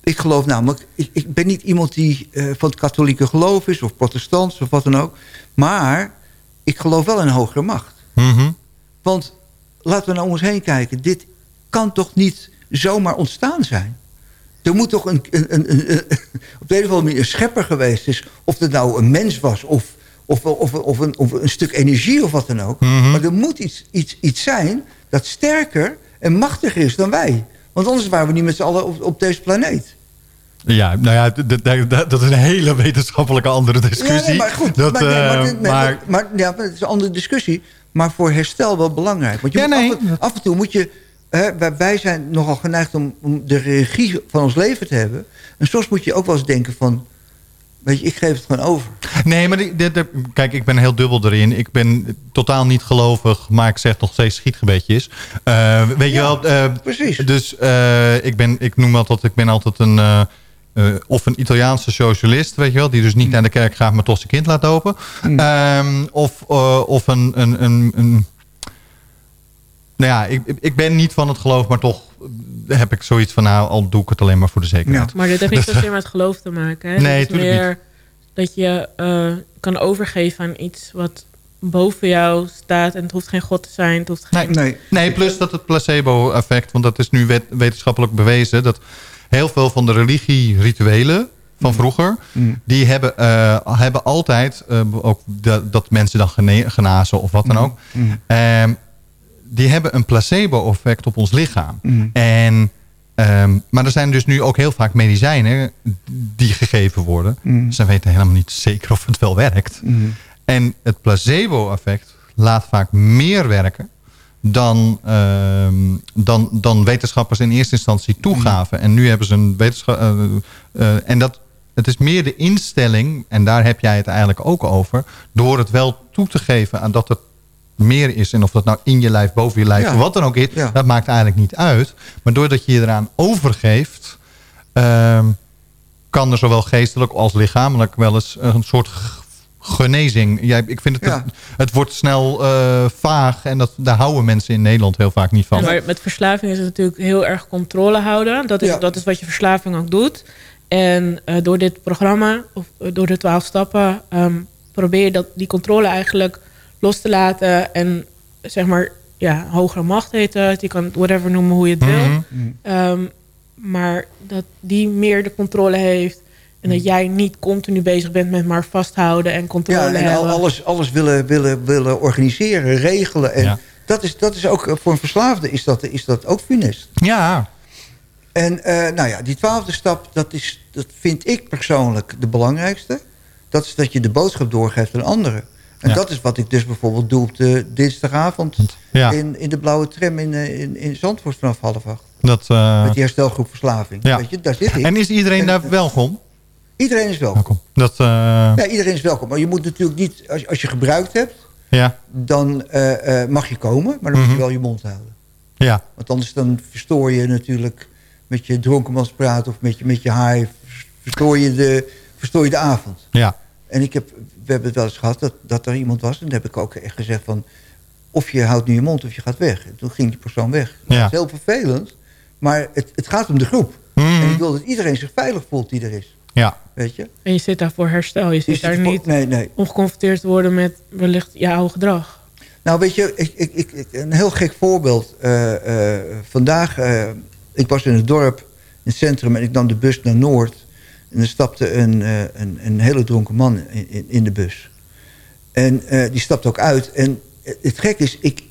Speaker 8: Ik geloof namelijk... Ik, ik ben niet iemand die van het katholieke geloof is... of protestants of wat dan ook. Maar ik geloof wel in een hogere macht.
Speaker 7: Mhm.
Speaker 8: Want laten we naar ons heen kijken. Dit kan toch niet zomaar ontstaan zijn? Er moet toch een, een, een, een- op de een of andere manier een schepper geweest is. Of het nou een mens was of, of, of, of, een, of een stuk energie of wat dan ook.
Speaker 7: Mhm.
Speaker 8: Maar er moet iets, iets, iets zijn dat sterker en machtiger is dan wij. Want anders waren we niet met z'n allen op, op deze planeet.
Speaker 7: Ja, nou ja, dat is een hele wetenschappelijke andere discussie.
Speaker 8: Ja, nee, maar goed.
Speaker 7: Dat,
Speaker 8: maar, nee, maar,
Speaker 7: eh,
Speaker 8: dit- nee,
Speaker 7: maar-
Speaker 8: maar, maar- ja, het is een andere discussie. Maar voor herstel wel belangrijk. Want je
Speaker 7: Ja,
Speaker 8: moet af, en, af en toe moet je... Hè, wij, zijn nogal geneigd om, om de regie van ons leven te hebben. En soms moet je ook wel eens denken van... Weet je, ik geef het gewoon over.
Speaker 7: Nee, maar die, kijk, ik ben heel dubbel erin. Ik ben totaal niet gelovig, maar ik zeg nog steeds schietgebedjes. Eh, weet je wel? eh,
Speaker 8: precies.
Speaker 7: Dus eh, ik, ben, ik noem altijd, ik ben altijd een... of een Italiaanse socialist, weet je wel, die dus niet naar de kerk gaat, maar toch zijn kind laat open. Ehm, of, of een, een, een, een nou ja, ik, ik ben niet van het geloof, maar toch heb ik zoiets van, nou, al doe ik het alleen maar voor de zekerheid.
Speaker 10: Maar dit heeft niet zozeer met geloof te maken. Hè?
Speaker 7: Nee,
Speaker 10: het is meer dat je eh, kan overgeven aan iets wat boven jou staat. En het hoeft geen god te zijn. Het hoeft geen...
Speaker 8: Nee.
Speaker 7: Nee, plus dat het placebo-effect, want dat is nu wet- wetenschappelijk bewezen... dat heel veel van de religie-rituelen van vroeger... die hebben, eh, hebben altijd, eh, ook de- dat mensen dan genazen of wat dan ook... ehm, die hebben een placebo-effect op ons lichaam. En, ehm, maar er zijn dus nu ook heel vaak medicijnen die gegeven worden. Ze weten helemaal niet zeker of het wel werkt. En het placebo-effect laat vaak meer werken dan, ehm, dan, dan wetenschappers in eerste instantie toegaven. En nu hebben ze een wetenschap... eh, eh, en dat, het is meer de instelling, en daar heb jij het eigenlijk ook over... door het wel toe te geven aan dat het meer is... en of dat nou in je lijf, boven je lijf,
Speaker 8: Ja.
Speaker 7: wat dan ook is...
Speaker 8: Ja.
Speaker 7: dat maakt eigenlijk niet uit. Maar doordat je je eraan overgeeft... ehm, kan er zowel geestelijk als lichamelijk wel eens een soort genezing. Jij, ik vind het,
Speaker 8: Ja.
Speaker 7: het, het wordt snel eh, vaag en dat, daar houden mensen in Nederland heel vaak niet van.
Speaker 10: Ja, maar met verslaving is het natuurlijk heel erg controle houden. Dat is,
Speaker 8: Ja.
Speaker 10: dat is wat je verslaving ook doet. En eh, door dit programma, of eh, door de twaalf stappen... ehm, probeer je dat, die controle eigenlijk los te laten. En zeg maar, ja, hogere macht heet het. Je kan het whatever noemen hoe je het wil.
Speaker 7: Mhm.
Speaker 10: Ehm, maar dat die meer de controle heeft... en dat jij niet continu bezig bent met maar vasthouden en controle
Speaker 8: Ja, en al, alles, alles willen, willen, willen organiseren, regelen. En
Speaker 7: Ja.
Speaker 8: dat, is, dat is ook, eh, voor een verslaafde is dat, is dat ook funest.
Speaker 7: Ja,
Speaker 8: En eh, nou ja, die twaalfde stap, dat, is, dat vind ik persoonlijk de belangrijkste. Dat is dat je de boodschap doorgeeft aan anderen. En
Speaker 7: Ja.
Speaker 8: dat is wat ik dus bijvoorbeeld doe op de dinsdagavond...
Speaker 7: Ja.
Speaker 8: In, in de blauwe tram in, eh, in, in Zandvoort vanaf half acht.
Speaker 7: dat, eh,
Speaker 8: Met die herstelgroep verslaving.
Speaker 7: ja.
Speaker 8: Weet je, daar zit ik.
Speaker 7: En is iedereen
Speaker 8: En-
Speaker 7: daar welkom?
Speaker 8: Iedereen is welkom.
Speaker 7: Welkom. Dat, eh,
Speaker 8: Ja, iedereen is welkom. Maar je moet natuurlijk niet, als, als je gebruikt hebt...
Speaker 7: Ja.
Speaker 8: dan mag je komen, maar dan moet je
Speaker 7: Mhm.
Speaker 8: wel je mond houden.
Speaker 7: Ja.
Speaker 8: Want anders dan verstoor je natuurlijk met je dronkenmanspraat of met je, met je haai, verstoor je, de, verstoor je de avond.
Speaker 7: Ja.
Speaker 8: En ik heb, we hebben het wel eens gehad dat, dat er iemand was... en dan heb ik ook echt gezegd van... of je houdt nu je mond of je gaat weg. En toen ging die persoon weg. Dat
Speaker 7: Ja.
Speaker 8: is heel vervelend, maar het, het gaat om de groep.
Speaker 7: Mhm.
Speaker 8: En ik wil dat iedereen zich veilig voelt die er is.
Speaker 7: Ja.
Speaker 8: Weet je?
Speaker 10: En je zit daar voor herstel. Je zit daar niet
Speaker 8: nee, nee.
Speaker 10: om geconfronteerd te worden met wellicht jouw gedrag.
Speaker 8: Nou, weet je, ik, ik, ik, ik- een heel gek voorbeeld. Eh, eh, vandaag, eh, ik was in het dorp, in het centrum... en ik nam de bus naar Noord. En er stapte een, eh, een, een hele dronken man in, in, in de bus. En eh, die stapte ook uit. En het gek is, ik,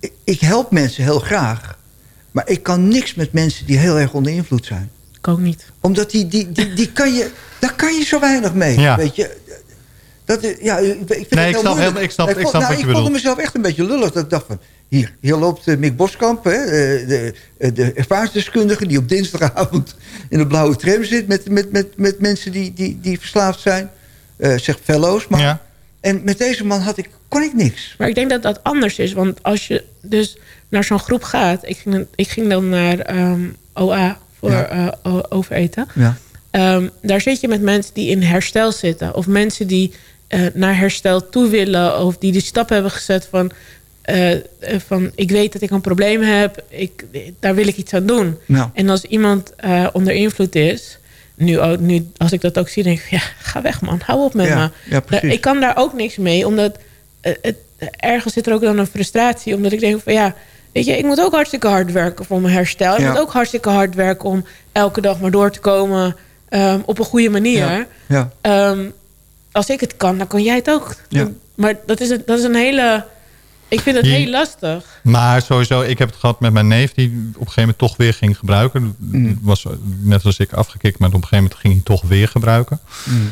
Speaker 8: ik, ik help mensen heel graag... maar ik kan niks met mensen die heel erg onder invloed zijn.
Speaker 10: Ik ook niet.
Speaker 8: Omdat die, die, die, die kan je, daar kan je zo weinig mee,
Speaker 7: Ja.
Speaker 8: weet je. Dat, is- ja, ik, ik vind het
Speaker 7: Nee,
Speaker 8: heel
Speaker 7: ik snap ik snap- ik
Speaker 8: vond-
Speaker 7: snap
Speaker 8: nou,
Speaker 7: wat je
Speaker 8: ik
Speaker 7: bedoelt.
Speaker 8: mezelf echt een beetje lullig. Dat ik dacht van, hier, hier loopt eh, Mick Boskamp, hè, eh, de, de, de ervaringsdeskundige... die op dinsdagavond in de blauwe tram zit... met, met, met, met mensen die, die, die verslaafd zijn. Eh zeg fellows, maar...
Speaker 7: Ja.
Speaker 8: En met deze man had ik, kon ik niks.
Speaker 10: Maar ik denk dat dat anders is. Want als je dus naar zo'n groep gaat... Ik ging, ik ging dan naar ehm, OA voor
Speaker 8: Ja.
Speaker 10: eh, overeten.
Speaker 8: Ja.
Speaker 10: Ehm, daar zit je met mensen die in herstel zitten. Of mensen die eh, naar herstel toe willen. Of die de stap hebben gezet van... eh, eh, van ik weet dat ik een probleem heb. Ik, daar wil ik iets aan doen.
Speaker 8: Nou.
Speaker 10: En als iemand onder invloed is... Nu, ook- nu, als ik dat ook zie, denk ik... Ja, ga weg man, hou op met
Speaker 8: Ja,
Speaker 10: me.
Speaker 8: ja.
Speaker 10: Daar- ik kan daar ook niks mee. Omdat het, ergens zit er ook dan een frustratie. Omdat ik denk van ja... Weet je, ik moet ook hartstikke hard werken voor mijn herstel. Ik
Speaker 8: Ja.
Speaker 10: moet ook hartstikke hard werken om elke dag maar door te komen... ehm, op een goede manier.
Speaker 8: Ja.
Speaker 10: Als ik het kan, dan kan jij het ook.
Speaker 8: Ja.
Speaker 10: Maar dat is, een, dat is een hele... Ik vind het
Speaker 7: Je-
Speaker 10: heel lastig.
Speaker 7: Maar sowieso, ik heb het gehad met mijn neef... die op een gegeven moment toch weer ging gebruiken.
Speaker 8: Mm.
Speaker 7: Was net als ik afgekikt, maar op een gegeven moment ging hij toch weer gebruiken.
Speaker 8: Mm.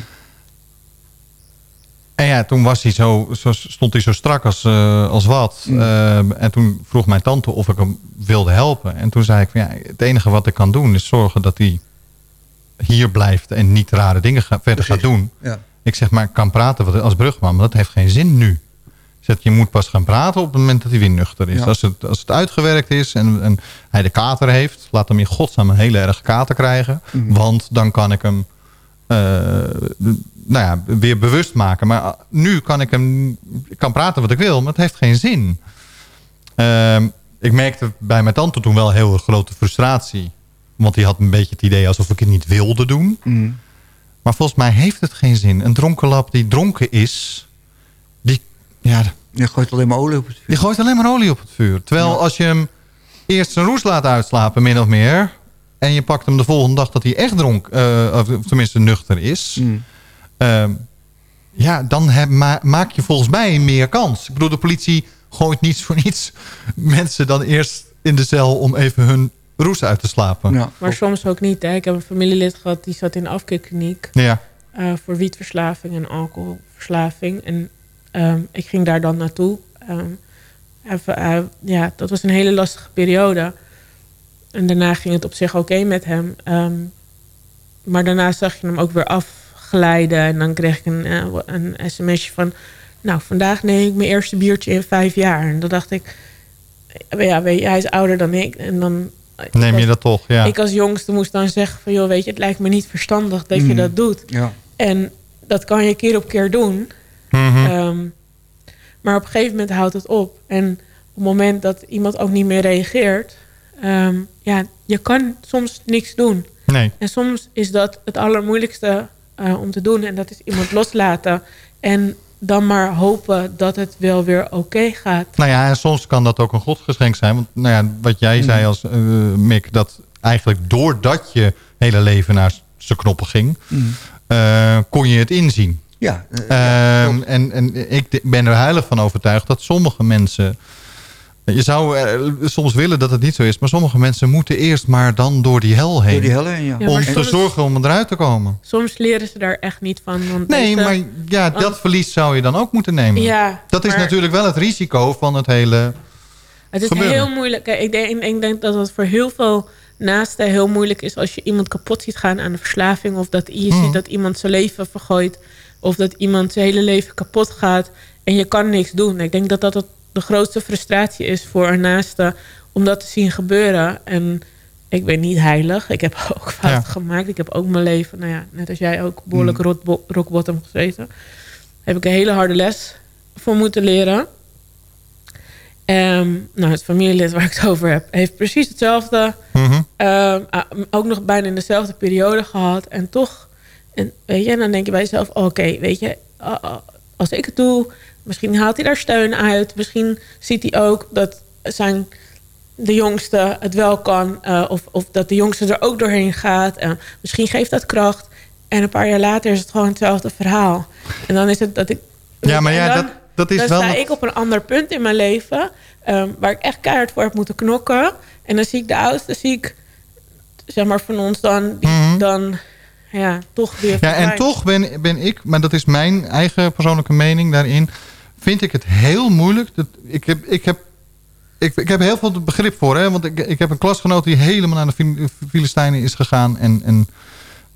Speaker 7: En ja, toen was hij zo, zo, stond hij zo strak als, eh, als wat.
Speaker 8: Mm.
Speaker 7: Ehm, en toen vroeg mijn tante of ik hem wilde helpen. En toen zei ik, van, ja, het enige wat ik kan doen is zorgen dat hij hier blijft... en niet rare dingen ga- verder gaat doen.
Speaker 8: Ja.
Speaker 7: Ik zeg, maar ik kan praten wat- als brugman, maar dat heeft geen zin nu. Zeg, je moet pas gaan praten op het moment dat hij weer nuchter is.
Speaker 8: Ja.
Speaker 7: Als, het, als het uitgewerkt is en, en hij de kater heeft... laat hem in godsnaam een hele erge kater krijgen.
Speaker 8: Mhm.
Speaker 7: Want dan kan ik hem eh, nou ja, weer bewust maken. Maar ah, nu kan ik hem... Ik kan praten wat ik wil, maar het heeft geen zin. Ehm, ik merkte bij mijn tante toen wel heel erg grote frustratie. Want die had een beetje het idee alsof ik het niet wilde doen.
Speaker 8: Mm.
Speaker 7: Maar volgens mij heeft het geen zin. Een dronkenlap die dronken is... Die, ja,
Speaker 8: Je gooit alleen maar olie op het vuur.
Speaker 7: die gooit alleen maar olie op het vuur. Terwijl
Speaker 8: Ja.
Speaker 7: als je hem eerst zijn roes laat uitslapen, min of meer... en je pakt hem de volgende dag dat hij echt dronk... eh, of tenminste nuchter is...
Speaker 8: Mm.
Speaker 7: ehm, ja, dan heb, ma- maak je volgens mij meer kans. Ik bedoel, de politie gooit niets voor niets [laughs] mensen dan eerst in de cel... om even hun roes uit te slapen.
Speaker 8: Ja.
Speaker 10: Maar soms ook niet. Hè. Ik heb een familielid gehad die zat in de afkikkliniek...
Speaker 7: Ja.
Speaker 10: eh, voor wietverslaving en alcoholverslaving. En ehm, ik ging daar dan naartoe. Ehm, even, eh, ja, dat was een hele lastige periode. En daarna ging het op zich oké met hem. Ehm, maar daarna zag je hem ook weer afglijden. En dan kreeg ik een, eh, een sms'je van... Nou, vandaag neem ik mijn eerste biertje in vijf jaar. En dan dacht ik... Ja, weet je, hij is ouder dan ik. En dan...
Speaker 7: Neem je dat toch, ja.
Speaker 10: Ik als jongste moest dan zeggen van... joh, weet je, het lijkt me niet verstandig dat je
Speaker 8: Mm.
Speaker 10: dat doet.
Speaker 8: Ja.
Speaker 10: En dat kan je keer op keer doen.
Speaker 7: Mhm.
Speaker 10: Ehm, maar op een gegeven moment houdt het op. En op het moment dat iemand ook niet meer reageert... ehm, ja, je kan soms niks doen.
Speaker 7: Nee.
Speaker 10: En soms is dat het allermoeilijkste eh, om te doen. En dat is iemand loslaten. En dan maar hopen dat het wel weer oké gaat.
Speaker 7: Nou ja, en soms kan dat ook een godsgeschenk zijn. Want nou ja, wat jij
Speaker 8: Mm.
Speaker 7: zei als eh, Mick... dat eigenlijk doordat je hele leven naar zijn knoppen ging...
Speaker 8: Mm.
Speaker 7: eh, kon je het inzien.
Speaker 8: Ja, eh, ja,
Speaker 7: Ehm, en, en ik ben er heilig van overtuigd dat sommige mensen... Je zou eh, soms willen dat het niet zo is... maar sommige mensen moeten eerst maar dan door die hel heen...
Speaker 8: door die helle heen, ja.
Speaker 10: Ja,
Speaker 7: om te
Speaker 10: soms-
Speaker 7: zorgen om eruit te komen.
Speaker 10: Soms leren ze daar echt niet van. Want
Speaker 7: Nee,
Speaker 10: deze-
Speaker 7: maar ja, dat
Speaker 10: want-
Speaker 7: verlies zou je dan ook moeten nemen.
Speaker 10: Ja,
Speaker 7: dat is
Speaker 10: maar-
Speaker 7: natuurlijk wel het risico van het hele...
Speaker 10: Het is
Speaker 7: gebeuren.
Speaker 10: heel moeilijk. Ik, denk, ik denk dat het voor heel veel naasten heel moeilijk is... als je iemand kapot ziet gaan aan de verslaving... of dat je
Speaker 7: Mhm.
Speaker 10: ziet dat iemand zijn leven vergooit... of dat iemand zijn hele leven kapot gaat... En je kan niks doen. Ik denk dat dat het de grootste frustratie is voor een naaste om dat te zien gebeuren. En ik ben niet heilig. Ik heb [laughs] ook fouten gemaakt. Ik heb ook mijn leven, nou ja, net als jij ook behoorlijk
Speaker 7: Mm.
Speaker 10: rot- rock bottom gezeten. Heb ik een hele harde les voor moeten leren. Ehm, nou, het familielid waar ik het over heb, heeft precies hetzelfde.
Speaker 7: Mhm.
Speaker 10: Ehm, ah, ook nog bijna in dezelfde periode gehad. En toch, en, weet je, en dan denk je bij jezelf: oké, weet je, als ik het doe, misschien haalt hij daar steun uit. Misschien ziet hij ook dat zijn de jongste het wel kan. eh, of, of dat de jongste er ook doorheen gaat. Misschien geeft dat kracht. En een paar jaar later is het gewoon hetzelfde verhaal. En dan is het dat ik.
Speaker 7: Ja, maar ja,
Speaker 10: dan-
Speaker 7: dat, dat is
Speaker 10: dan
Speaker 7: wel...
Speaker 10: sta
Speaker 7: nog-
Speaker 10: ik op een ander punt in mijn leven... ehm, waar ik echt keihard voor heb moeten knokken. En dan zie ik de oudste, zie ik, zeg maar van ons dan... Die dan ja, toch weer
Speaker 7: Mhm. Ja, en toch ben, ben ik, maar dat is mijn eigen persoonlijke mening daarin... vind ik het heel moeilijk. Dat, ik, heb, ik, heb, ik, ik heb heel veel begrip voor. Hè, want ik, ik heb een klasgenoot die helemaal naar de Fil- Filistijnen is gegaan... en, en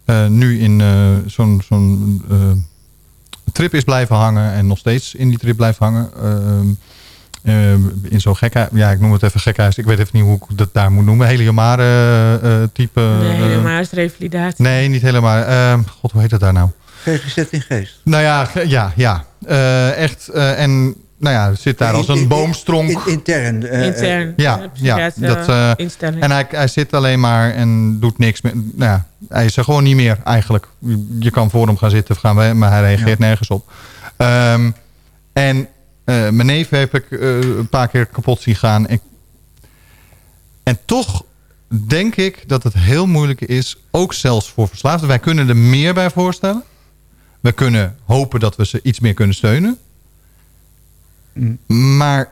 Speaker 7: eh, nu in eh, zo'n zo'n eh, trip is blijven hangen... en nog steeds in die trip blijft hangen... Ehm, eh, in zo'n gekhuis, ja, ik noem het even gekhuis. Ik weet even niet hoe ik dat daar moet noemen. Heliomare type.
Speaker 10: Nee, helemaal is revalidatie.
Speaker 7: Nee, niet helemaal. Ehm, God, hoe heet dat daar nou?
Speaker 8: GGZ in geest.
Speaker 7: Nou ja, ja, ja. Eh, echt. eh, en nou ja, zit daar als een
Speaker 8: in-
Speaker 7: boomstronk.
Speaker 8: in- intern. eh,
Speaker 10: Intern.
Speaker 7: ja, ja. Dat, eh,
Speaker 10: instelling.
Speaker 7: en hij, hij zit alleen maar en doet niks meer. Nou ja, hij is er gewoon niet meer eigenlijk. Je- kan voor hem gaan zitten of gaan, maar hij reageert nergens op. Ehm, en eh, mijn neef heb ik eh, een paar keer kapot zien gaan. Ik, en toch denk ik dat het heel moeilijk is, ook zelfs voor verslaafden. Wij kunnen er meer bij voorstellen. We kunnen hopen dat we ze iets meer kunnen steunen. Maar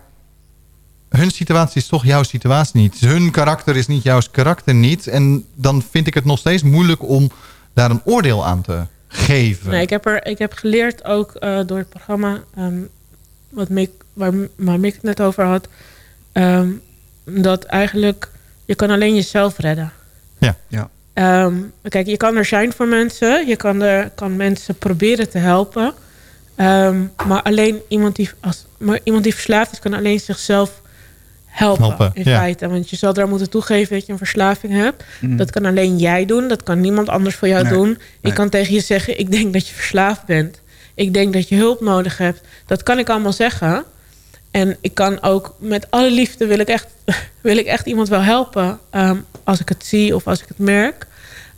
Speaker 7: hun situatie is toch jouw situatie niet. Hun karakter is niet jouw karakter niet. En dan vind ik het nog steeds moeilijk om daar een oordeel aan te geven.
Speaker 10: Nee, ik heb, er, ik heb geleerd ook eh, door het programma... ehm, wat Mick, waar, waar Mick het net over had... ehm, dat eigenlijk je kan alleen jezelf redden.
Speaker 7: Ja.
Speaker 8: Ja.
Speaker 10: Ehm, kijk, je kan er zijn voor mensen. Je kan, er, kan mensen proberen te helpen. Ehm, maar alleen iemand die, als, maar iemand die verslaafd is... kan alleen zichzelf helpen,
Speaker 7: Helpen,
Speaker 10: in
Speaker 7: ja.
Speaker 10: feite. Want je zal er moeten toegeven dat je een verslaving hebt.
Speaker 8: Mhm.
Speaker 10: Dat kan alleen jij doen. Dat kan niemand anders voor jou
Speaker 8: Nee,
Speaker 10: doen.
Speaker 8: nee.
Speaker 10: Ik kan tegen je zeggen, ik denk dat je verslaafd bent. Ik denk dat je hulp nodig hebt. Dat kan ik allemaal zeggen. En ik kan ook met alle liefde wil ik echt, [laughs] wil ik echt iemand wel helpen. ehm, als ik het zie of als ik het merk.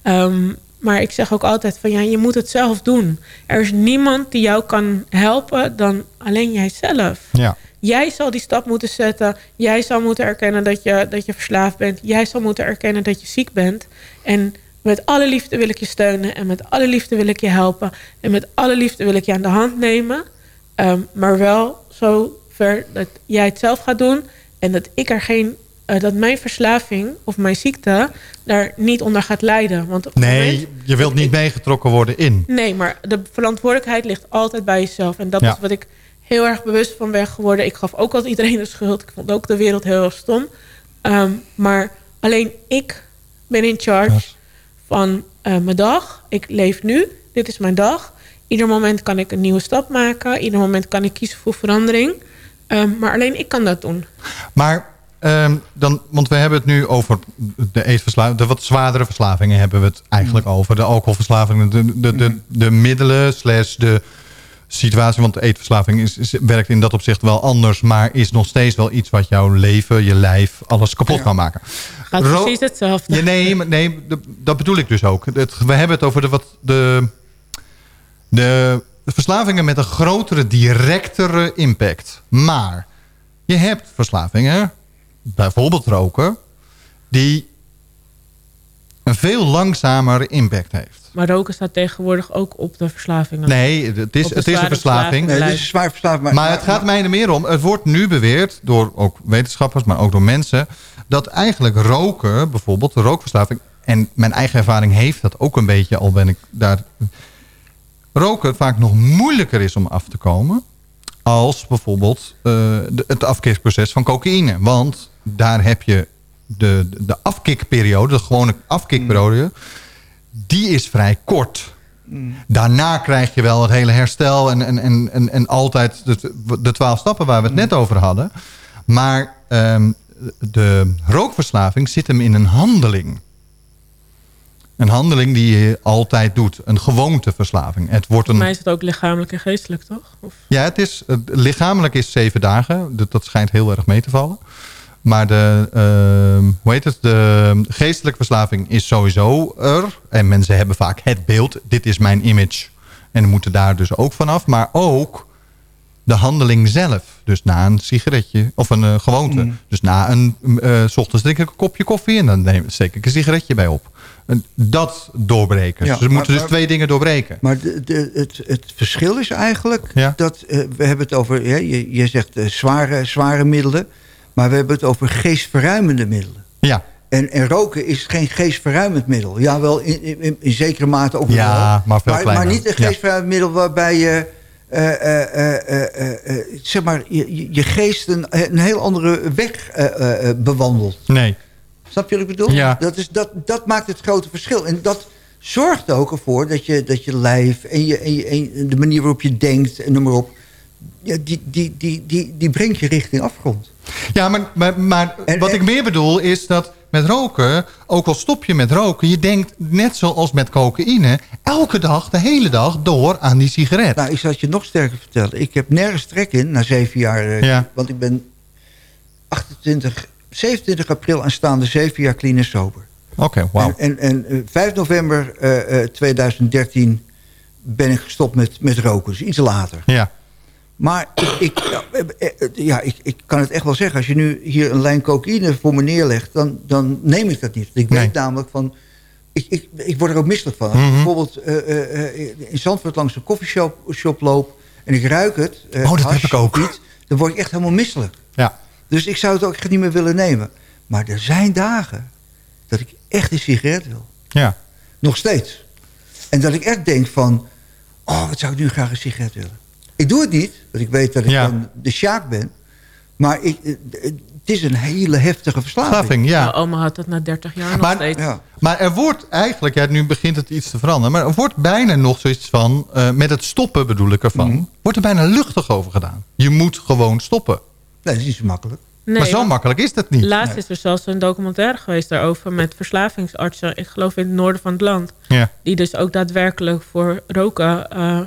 Speaker 10: Ehm, maar ik zeg ook altijd van ja, je moet het zelf doen. Er is niemand die jou kan helpen dan alleen jijzelf.
Speaker 7: Ja.
Speaker 10: Jij zal die stap moeten zetten. Jij zal moeten erkennen dat je, dat je verslaafd bent. Jij zal moeten erkennen dat je ziek bent. En met alle liefde wil ik je steunen. En met alle liefde wil ik je helpen. En met alle liefde wil ik je aan de hand nemen. Ehm, maar wel zo ver dat jij het zelf gaat doen. En dat ik er geen... eh, dat mijn verslaving of mijn ziekte daar niet onder gaat lijden. Want op het moment-
Speaker 7: Nee, je wilt niet meegetrokken worden in.
Speaker 10: Nee, maar de verantwoordelijkheid ligt altijd bij jezelf. En dat
Speaker 7: Ja.
Speaker 10: is wat ik heel erg bewust van ben geworden. Ik gaf ook altijd iedereen de schuld. Ik vond ook de wereld heel erg stom. Ehm, maar alleen ik ben in charge van eh, mijn dag. Ik leef nu. Dit is mijn dag. Ieder moment kan ik een nieuwe stap maken. Ieder moment kan ik kiezen voor verandering. Ehm, maar alleen ik kan dat doen.
Speaker 7: Maar, ehm, dan, want we hebben het nu over de eetverslaving. De wat zwaardere verslavingen hebben we het eigenlijk over. De alcoholverslavingen, de, de, de, de middelen slash de situatie. Want de eetverslaving is, is- werkt in dat opzicht wel anders. Maar is nog steeds wel iets wat jouw leven, je lijf, alles kapot kan maken.
Speaker 10: Gaat precies hetzelfde.
Speaker 7: Ja, nee, maar nee de- dat bedoel ik dus ook. Het, we hebben het over de, wat, de, de verslavingen met een grotere, directere impact. Maar je hebt verslavingen, bijvoorbeeld roken... die een veel langzamere impact heeft.
Speaker 10: Maar roken staat tegenwoordig ook op de verslavingen.
Speaker 7: Nee, het is, het is een verslaving.
Speaker 8: Nee, het is een zwaar verslaafd. Maar,
Speaker 7: Maar het gaat mij er meer om. Het wordt nu beweerd door ook wetenschappers, maar ook door mensen... dat eigenlijk roken, bijvoorbeeld de rookverslaving... en mijn eigen ervaring heeft dat ook een beetje, al ben ik daar... roken vaak nog moeilijker is om af te komen... als bijvoorbeeld eh, de- het afkikproces van cocaïne. Want daar heb je de, de afkikperiode, de gewone afkikperiode... die is vrij kort. Daarna krijg je wel het hele herstel en, en, en, en, en altijd de, de twaalf stappen waar we het net over hadden. Maar ehm, de rookverslaving zit hem in een handeling. Een handeling die je altijd doet. Een gewoonteverslaving. Het wordt
Speaker 10: Voor mij
Speaker 7: een,
Speaker 10: is het ook lichamelijk en geestelijk, toch? Of,
Speaker 7: ja, het is, het, lichamelijk is zeven dagen. Dat, dat schijnt heel erg mee te vallen. Maar de, ehm, hoe heet het, de geestelijke verslaving is sowieso er. En mensen hebben vaak het beeld. Dit is mijn image. En moeten daar dus ook vanaf. Maar ook de handeling zelf. Dus na een sigaretje of een eh, gewoonte. Dus na een, eh, s ochtends drink ik een kopje koffie en dan neem, steek ik een sigaretje bij op. Dat doorbreken.
Speaker 8: Ja,
Speaker 7: dus
Speaker 8: maar-
Speaker 7: moeten dus
Speaker 8: maar-
Speaker 7: twee dingen doorbreken.
Speaker 8: Maar de, de, het, het verschil is eigenlijk
Speaker 7: Ja.
Speaker 8: dat eh, we hebben het over, hè, je, je zegt eh, zware, zware middelen, maar we hebben het over geestverruimende middelen.
Speaker 7: Ja,
Speaker 8: En, en roken is geen geestverruimend middel. Ja, wel in, in, in zekere mate ook
Speaker 7: Ja,
Speaker 8: wel.
Speaker 7: maar veel
Speaker 8: maar,
Speaker 7: kleiner.
Speaker 8: niet een
Speaker 7: Ja.
Speaker 8: geestverruimend middel waarbij je, eh, zeg maar, je, je- geest een, een heel andere weg bewandelt.
Speaker 7: nee.
Speaker 8: Snap je wat ik bedoel?
Speaker 7: Ja.
Speaker 8: Dat, is, dat, dat maakt het grote verschil. En dat zorgt ook ervoor dat je, dat je lijf en, je, en, je, en de manier waarop je denkt en noem maar op... Ja, die, die, die, die, die brengt je richting afgrond.
Speaker 7: Ja, maar, maar, maar
Speaker 8: En-
Speaker 7: wat ik meer bedoel is dat met roken, ook al stop je met roken... je denkt net zoals met cocaïne, elke dag, de hele dag door aan die sigaret.
Speaker 8: Nou, ik zal het je nog sterker vertellen. Ik heb nergens trek in na zeven jaar. eh,
Speaker 7: Ja.
Speaker 8: Want ik ben 28, 27 april aanstaande zeven jaar clean en sober.
Speaker 7: Oké, wauw.
Speaker 8: En, en, en eh, 5 november eh, eh, 2013 ben ik gestopt met, met roken. Dus iets later.
Speaker 7: Ja,
Speaker 8: Maar ik, ik, ja, eh, eh, ik, ik kan het echt wel zeggen. Als je nu hier een lijn cocaïne voor me neerlegt... dan, dan neem ik dat niet. Ik weet
Speaker 7: Nee.
Speaker 8: namelijk van... Ik, ik, ik word er ook misselijk van. Als ik bijvoorbeeld eh, eh, eh, in Zandvoort langs een koffieshop shop loop... en ik ruik het, eh,
Speaker 7: Oh, dat
Speaker 8: hash
Speaker 7: heb ik ook.
Speaker 8: dan word ik echt helemaal misselijk.
Speaker 7: ja.
Speaker 8: Dus ik zou het ook echt niet meer willen nemen. Maar er zijn dagen dat ik echt een sigaret wil.
Speaker 7: ja.
Speaker 8: Nog steeds. En dat ik echt denk van... oh, wat zou ik nu graag een sigaret willen. Ik doe het niet, want ik weet dat ik
Speaker 7: Ja.
Speaker 8: dan de sjaak ben. Maar ik, eh, het is een hele heftige verslaving.
Speaker 7: Verslaving, ja.
Speaker 10: Mijn oma had dat na 30 jaar nog
Speaker 7: Maar-
Speaker 10: steeds.
Speaker 8: Ja.
Speaker 7: Maar er wordt eigenlijk, ja, nu begint het iets te veranderen... maar er wordt bijna nog zoiets van, eh, met het stoppen bedoel ik ervan...
Speaker 8: Mhm.
Speaker 7: wordt er bijna luchtig over gedaan. Je moet gewoon stoppen.
Speaker 8: Nee, dat is niet zo makkelijk.
Speaker 10: Nee,
Speaker 7: maar zo
Speaker 10: want
Speaker 7: makkelijk is dat niet.
Speaker 10: Laatst is er zelfs een documentaire geweest daarover... met verslavingsartsen, ik geloof in het noorden van het land...
Speaker 7: Ja.
Speaker 10: die dus ook daadwerkelijk voor roken... eh,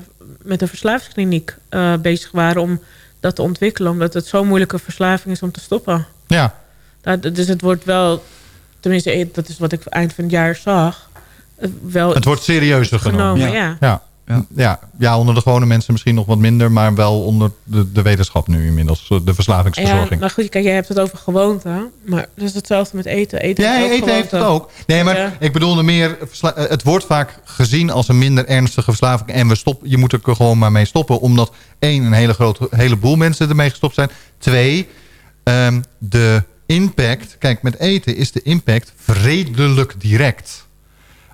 Speaker 10: met een verslavingskliniek eh, bezig waren om dat te ontwikkelen. Omdat het zo'n moeilijke verslaving is om te stoppen.
Speaker 7: Ja.
Speaker 10: Dat, dus het wordt wel... Tenminste, eh, dat is wat ik eind van het jaar zag. Wel
Speaker 7: Het wordt serieuzer genomen.
Speaker 10: genomen, ja.
Speaker 7: Ja.
Speaker 8: Ja.
Speaker 7: Ja. Ja. onder de gewone mensen misschien nog wat minder... maar wel onder de, de wetenschap nu inmiddels. De
Speaker 10: Ja,
Speaker 7: verslavingsverzorging.
Speaker 10: maar goed, kijk, jij hebt het over gewoonte. Maar dat is hetzelfde met eten. eten
Speaker 7: Ja, eten heeft het ook. Nee, maar
Speaker 10: Ja.
Speaker 7: ik bedoelde meer... eh, Het wordt vaak gezien als een minder ernstige verslaving. En we stop, je moet er gewoon maar mee stoppen. Omdat één, een hele grote heleboel mensen ermee gestopt zijn. Twee, ehm, de impact... Kijk, met eten is de impact redelijk direct.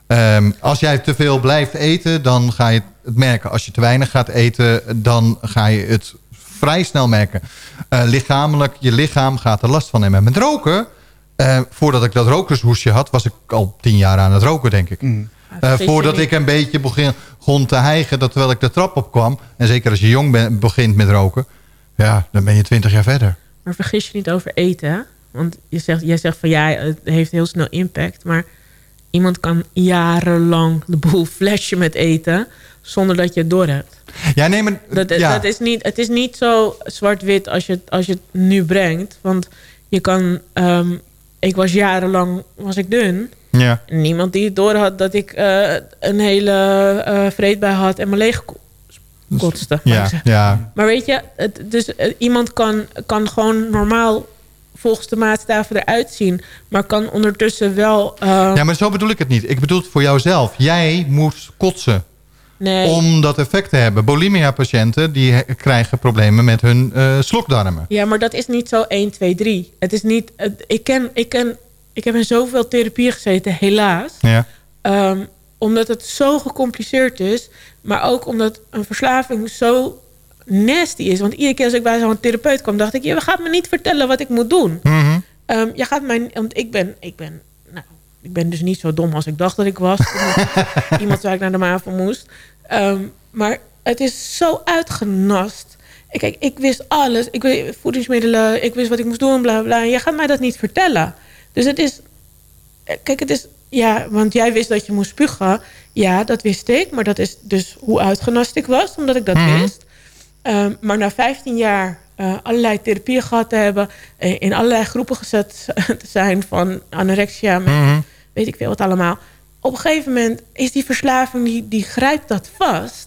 Speaker 7: Ehm, als jij te veel blijft eten, dan ga je het merken. Als je te weinig gaat eten, dan ga je het vrij snel merken. Eh, lichamelijk, je lichaam gaat er last van nemen. Met roken, eh, voordat ik dat rokershoesje had... was ik al tien jaar aan het roken, denk ik.
Speaker 8: Mm.
Speaker 7: Eh, voordat ik een beetje begin, begon te hijgen... Dat terwijl ik de trap op kwam... en zeker als je jong bent, begint met roken... ja, dan ben je twintig jaar verder.
Speaker 10: Maar vergis je niet over eten. hè? Want je zegt, jij zegt van ja, het heeft heel snel impact. Maar iemand kan jarenlang de boel [laughs] flashen met eten... zonder dat je het door hebt.
Speaker 7: Ja, nee, maar...
Speaker 10: Dat,
Speaker 7: ja.
Speaker 10: dat is niet, het is niet zo zwart-wit als je, het- als je het nu brengt. Want je kan... ehm, ik was jarenlang was ik dun.
Speaker 7: ja.
Speaker 10: Niemand die het door had dat ik eh, een hele eh vreedbui had... en me leeg ko- kotste.
Speaker 7: Ja, ja,
Speaker 10: Maar weet je, het, dus eh, iemand kan, kan gewoon normaal volgens de maatstaven eruit zien. Maar kan ondertussen wel... eh,
Speaker 7: ja, maar zo bedoel ik het niet. Ik bedoel het voor jouzelf. Jij moet kotsen.
Speaker 10: nee,
Speaker 7: om dat effect te hebben. Bulimia-patiënten die krijgen problemen met hun eh, slokdarmen.
Speaker 10: Ja, maar dat is niet zo 1, 2, 3. Het is niet... ik, ken, ik, ken, ik heb in zoveel therapie gezeten, helaas.
Speaker 7: Ja.
Speaker 10: Ehm, omdat het zo gecompliceerd is. Maar ook omdat een verslaving zo nasty is. Want iedere keer als ik bij zo'n therapeut kwam... dacht ik, je gaat me niet vertellen wat ik moet doen.
Speaker 7: Mhm.
Speaker 10: Ehm, je gaat mij... Want ik ben... Ik ben nou, ik ben dus niet zo dom als ik dacht dat ik was. [laughs] Iemand waar ik naar de MAVO moest. Ehm, maar het is zo uitgenast. Ik, kijk, ik wist alles. Ik wist voedingsmiddelen. Ik wist wat ik moest doen. Bla bla. En jij gaat mij dat niet vertellen. Dus het is. Kijk, het is. Ja, want jij wist dat je moest spugen. Ja, dat wist ik. Maar dat is dus hoe uitgenast ik was, omdat ik dat
Speaker 7: Mhm.
Speaker 10: wist. Ehm, maar na 15 jaar eh, allerlei therapieën gehad te hebben... eh, in allerlei groepen gezet [laughs] te zijn van anorexia... met
Speaker 7: Mhm.
Speaker 10: weet ik veel wat allemaal. Op een gegeven moment is die verslaving, die, die grijpt dat vast.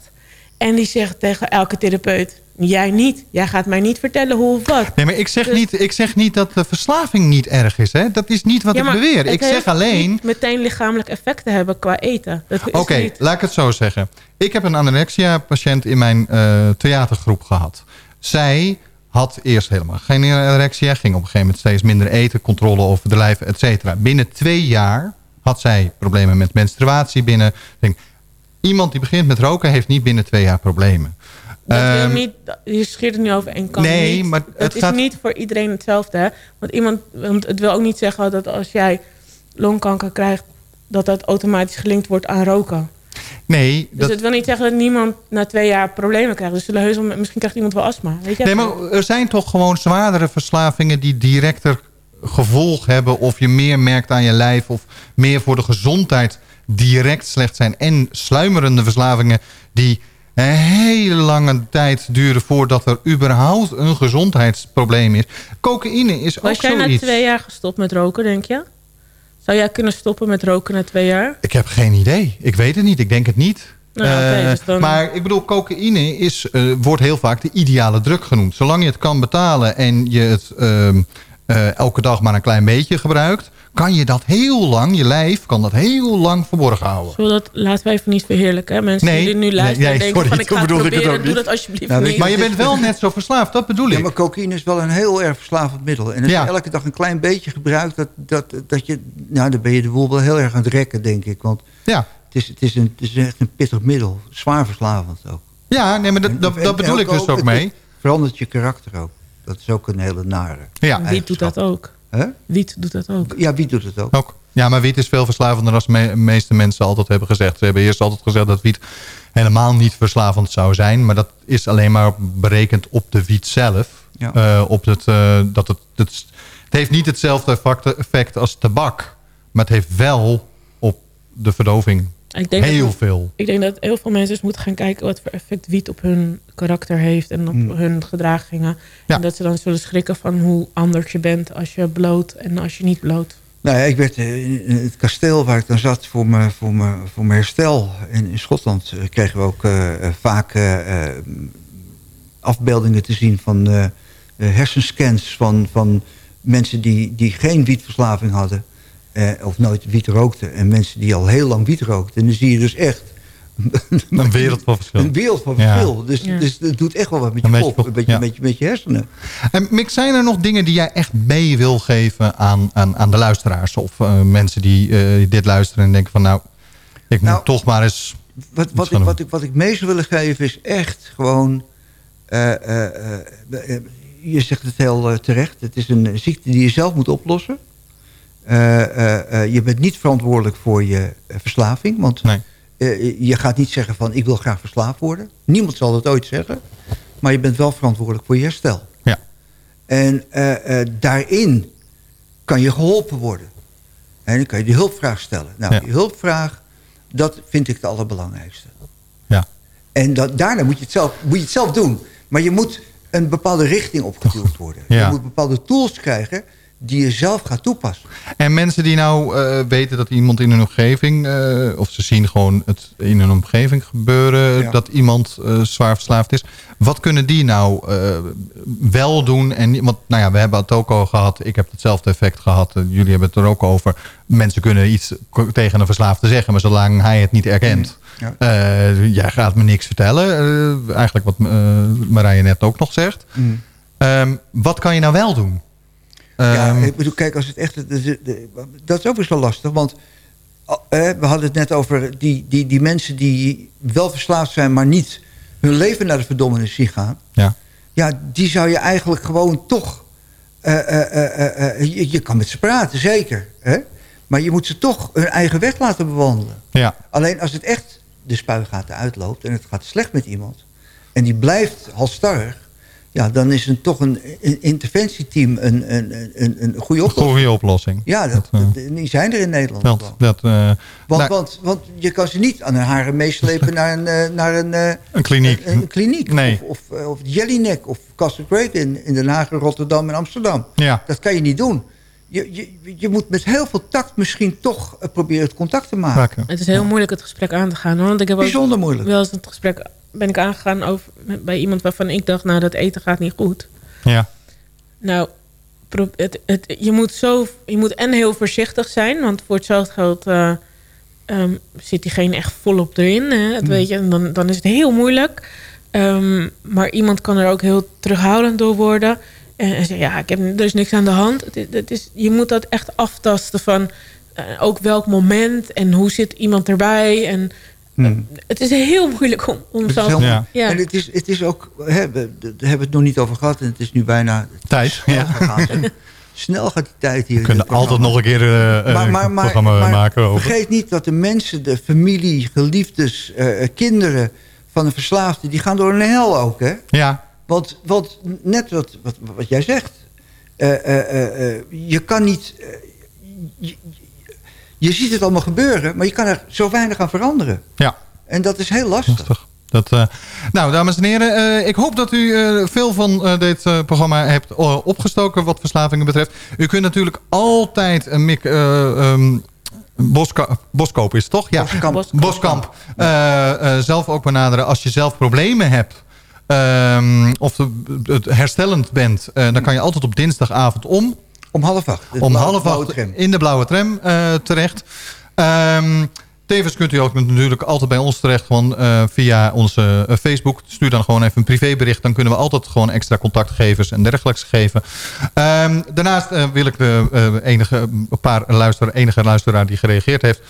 Speaker 10: En die zegt tegen elke therapeut... jij niet, jij gaat mij niet vertellen hoe of wat.
Speaker 7: Nee, maar ik zeg,
Speaker 10: Dus-
Speaker 7: niet, ik zeg niet dat de verslaving niet erg is. Hè? Dat is niet wat
Speaker 10: Ja,
Speaker 7: ik beweer. Ik zeg alleen...
Speaker 10: meteen lichamelijk effecten hebben qua eten.
Speaker 7: Oké,
Speaker 10: niet-
Speaker 7: laat ik het zo zeggen. Ik heb een anorexia-patiënt in mijn eh, theatergroep gehad. Zij had eerst helemaal geen anorexia. Ging op een gegeven moment steeds minder eten. Controle over de lijf, et cetera. Binnen twee jaar had zij problemen met menstruatie binnen. Denk, iemand die begint met roken heeft niet binnen twee jaar problemen.
Speaker 10: Dat
Speaker 7: Ehm,
Speaker 10: niet, je scheert het nu over één kant.
Speaker 7: nee,
Speaker 10: niet.
Speaker 7: maar
Speaker 10: het,
Speaker 7: het
Speaker 10: is
Speaker 7: gaat-
Speaker 10: niet voor iedereen hetzelfde. Hè? Want, iemand, want het wil ook niet zeggen dat als jij longkanker krijgt... dat dat automatisch gelinkt wordt aan roken.
Speaker 7: nee,
Speaker 10: Dus
Speaker 7: dat,
Speaker 10: het wil niet zeggen dat niemand na twee jaar problemen krijgt. Dus zullen heus wel, misschien krijgt iemand wel astma. Weet je?
Speaker 7: Nee, maar er zijn toch gewoon zwaardere verslavingen... die directer gevolg hebben... of je meer merkt aan je lijf... of meer voor de gezondheid direct slecht zijn. En sluimerende verslavingen die een hele lange tijd duren... voordat er überhaupt een gezondheidsprobleem is. Cocaïne is
Speaker 10: Was
Speaker 7: ook
Speaker 10: jij na
Speaker 7: zoiets.
Speaker 10: twee jaar gestopt met roken, denk je? Zou jij kunnen stoppen met roken na twee jaar?
Speaker 7: Ik heb geen idee. Ik weet het niet. Ik denk het niet.
Speaker 10: Nou,
Speaker 7: Eh,
Speaker 10: dus dan-
Speaker 7: Maar ik bedoel, cocaïne is, eh, wordt heel vaak de ideale druk genoemd. Zolang je het kan betalen en je het ehm, eh, elke dag maar een klein beetje gebruikt... kan je dat heel lang, je lijf kan dat heel lang verborgen houden.
Speaker 10: Zullen we dat laten we even niet verheerlijken. Hè? Mensen
Speaker 7: Nee,
Speaker 10: die nu luisteren
Speaker 7: nee,
Speaker 10: en denken
Speaker 7: sorry,
Speaker 10: van ik [laughs] ga het
Speaker 7: bedoelde ik het
Speaker 10: proberen.
Speaker 7: ook
Speaker 10: Doe dat alsjeblieft
Speaker 8: Nou,
Speaker 10: niet.
Speaker 7: Maar je bent wel net zo verslaafd, dat bedoel
Speaker 8: Ja,
Speaker 7: ik.
Speaker 8: maar cocaïne is wel een heel erg verslavend middel. En als
Speaker 7: Ja.
Speaker 8: je elke dag een klein beetje gebruikt... Dat, dat, dat je, nou, dan ben je de boel wel heel erg aan het rekken, denk ik. Want
Speaker 7: Ja,
Speaker 8: het is, het is, een, het is echt een pittig middel. Zwaar verslavend ook.
Speaker 7: ja nee, maar dat, dat,
Speaker 8: En-
Speaker 7: dat bedoel ik dus ook
Speaker 8: het
Speaker 7: mee.
Speaker 8: verandert je karakter ook. Dat is ook een hele nare.
Speaker 7: Ja,
Speaker 10: doet dat ook.
Speaker 8: Hè?
Speaker 10: Wiet doet dat ook.
Speaker 8: Ja, wie doet het ook?
Speaker 7: ook. Ja, maar wiet is veel verslavender dan de meeste mensen altijd hebben gezegd. Ze hebben eerst altijd gezegd dat wiet helemaal niet verslavend zou zijn. Maar dat is alleen maar berekend op de wiet zelf.
Speaker 8: Ja.
Speaker 7: Eh, op het, eh, dat het, het, het heeft niet hetzelfde effect- effect als tabak. Maar het heeft wel op de verdoving
Speaker 10: Ik denk,
Speaker 7: heel
Speaker 10: dat,
Speaker 7: veel.
Speaker 10: ik denk dat heel veel mensen eens moeten gaan kijken... wat voor effect wiet op hun karakter heeft en op hun gedragingen.
Speaker 7: Hmm. Ja.
Speaker 10: En dat ze dan zullen schrikken van hoe anders je bent als je bloot en als je niet bloot.
Speaker 8: Nou ja, ik werd eh, in het kasteel waar ik dan zat voor mijn, voor mijn, voor mijn herstel. En in Schotland eh, kregen we ook eh, vaak afbeeldingen te zien van hersenscans van, van mensen die, die geen wietverslaving hadden. Eh, of nooit wiet rookten. En mensen die al heel lang wiet rookten. En dan zie je dus echt [laughs]
Speaker 7: Een wereld van verschil.
Speaker 8: een wereld van
Speaker 7: Ja.
Speaker 8: verschil. Dus,
Speaker 10: Ja.
Speaker 8: dus het doet echt wel wat met
Speaker 7: Een
Speaker 8: je
Speaker 7: beetje
Speaker 8: kop. Een beetje,
Speaker 7: ja.
Speaker 8: met, je, met je hersenen.
Speaker 7: En Mick, zijn er nog dingen die jij echt mee wil geven aan, aan, aan de luisteraars? Of eh, mensen die eh, dit luisteren en denken van nou, ik
Speaker 8: Nou,
Speaker 7: moet toch maar eens...
Speaker 8: Wat, wat, ik, wat, ik, wat ik mee zou willen geven is echt gewoon... eh, eh, eh, eh, je zegt het heel terecht. Het is een ziekte die je zelf moet oplossen. Eh, eh, eh, je bent niet verantwoordelijk voor je verslaving. Want
Speaker 7: Nee.
Speaker 8: je gaat niet zeggen van ik wil graag verslaafd worden. Niemand zal dat ooit zeggen. Maar je bent wel verantwoordelijk voor je herstel.
Speaker 7: Ja.
Speaker 8: En daarin kan je geholpen worden. En dan kan je die hulpvraag stellen. Nou,
Speaker 7: Ja.
Speaker 8: die hulpvraag, dat vind ik het allerbelangrijkste.
Speaker 7: Ja.
Speaker 8: En dat, daarna moet je, het zelf, moet je het zelf doen. Maar je moet een bepaalde richting opgeduwd worden.
Speaker 7: Ja.
Speaker 8: Je moet bepaalde tools krijgen die je zelf gaat toepassen.
Speaker 7: En mensen die nou eh, weten dat iemand in hun omgeving... eh, of ze zien gewoon het in hun omgeving gebeuren...
Speaker 8: Ja.
Speaker 7: dat iemand eh, zwaar verslaafd is. Wat kunnen die nou wel doen? En, want nou ja, we hebben het ook al gehad. Ik heb hetzelfde effect gehad. eh, jullie hebben het er ook over. Mensen kunnen iets tegen een verslaafde zeggen... maar zolang hij het niet erkent...
Speaker 8: Ja.
Speaker 7: jij gaat me niks vertellen. Eigenlijk wat Marije net ook nog zegt. Ehm, wat kan je nou wel doen?
Speaker 8: Ja,
Speaker 7: Ehm,
Speaker 8: ik bedoel, kijk, als het echt... Dat is ook best wel lastig, want... we hadden het net over die, die, die mensen die wel verslaafd zijn... maar niet hun leven naar de verdommenis zien gaan.
Speaker 7: ja.
Speaker 8: Ja, die zou je eigenlijk gewoon toch... eh, eh, eh, je, je kan met ze praten, zeker. Hè? Maar je moet ze toch hun eigen weg laten bewandelen.
Speaker 7: Ja.
Speaker 8: Alleen als het echt de spuigaten uitloopt en het gaat slecht met iemand... en die blijft halstarrig... ja, dan is een, toch een, een interventieteam een, een, een, een goede oplossing.
Speaker 7: Goede oplossing.
Speaker 8: Ja, dat,
Speaker 7: Dat, eh,
Speaker 8: die zijn er in Nederland.
Speaker 7: Dat, dat, eh,
Speaker 8: Want,
Speaker 7: nou,
Speaker 8: want, want je kan ze niet aan hun haren meeslepen naar een, eh, naar een,
Speaker 7: een kliniek.
Speaker 8: een, een kliniek.
Speaker 7: Nee.
Speaker 8: Of, of, of Jellinek of Castle Great in, in Den Haag, Rotterdam en Amsterdam.
Speaker 7: Ja.
Speaker 8: Dat kan je niet doen. Je, je, je moet met heel veel tact misschien toch eh, proberen het contact te maken.
Speaker 10: Het is heel moeilijk het gesprek aan te gaan. hoor. Want ik heb ook
Speaker 8: Bijzonder moeilijk.
Speaker 10: wel eens het gesprek ben ik aangegaan over, met- bij iemand waarvan ik dacht, nou dat eten gaat niet goed.
Speaker 7: Ja.
Speaker 10: Nou, pro- het, het, je, moet zo, je moet en heel voorzichtig zijn, want voor hetzelfde geld eh, ehm, zit diegene echt volop erin. Hè, het weet je, en dan, dan is het heel moeilijk. Ehm, maar iemand kan er ook heel terughoudend door worden. En, zeggen, ja, ik heb, er is niks aan de hand. Het, is- het is, je moet dat echt aftasten van eh, ook welk moment en hoe zit iemand erbij. En het is heel moeilijk om, om zo...
Speaker 8: heel-
Speaker 7: Ja.
Speaker 10: Ja.
Speaker 8: En het is, het is ook, hè, we, daar hebben we het nog niet over gehad en het is nu bijna
Speaker 7: Tijd.
Speaker 8: snel
Speaker 7: Ja. [laughs]
Speaker 8: Snel gaat die tijd hier.
Speaker 7: We kunnen altijd nog een keer eh,
Speaker 8: Maar, maar,
Speaker 7: een
Speaker 8: maar,
Speaker 7: programma
Speaker 8: maar
Speaker 7: maken over.
Speaker 8: vergeet niet dat de mensen, de familie, geliefdes, eh, eh, kinderen van een verslaafde... die gaan door een hel ook, hè?
Speaker 7: Ja,
Speaker 8: Want, want net wat, wat, wat jij zegt... eh, eh, eh, je kan niet... je, je ziet het allemaal gebeuren, maar je kan er zo weinig aan veranderen.
Speaker 7: ja.
Speaker 8: En dat is heel lastig.
Speaker 7: Lastig. Dat, nou, dames en heren, ik hoop dat u veel van dit programma hebt opgestoken wat verslavingen betreft. U kunt natuurlijk altijd een mik... Boska Boskoop is het toch? Ja.
Speaker 8: Boskamp.
Speaker 10: Boskamp.
Speaker 7: Boskamp. Zelf ook benaderen als je zelf problemen hebt. Ehm, of het herstellend bent. eh, dan kan je altijd op dinsdagavond om
Speaker 8: Om half acht.
Speaker 7: Om half in de blauwe tram eh, terecht. Ehm, tevens kunt u ook natuurlijk altijd bij ons terecht gewoon, eh, via onze Facebook. Stuur dan gewoon even een privébericht. Dan kunnen we altijd gewoon extra contactgevers en dergelijks geven. Ehm, daarnaast wil ik de enige, een paar luisteraar, enige luisteraar die gereageerd heeft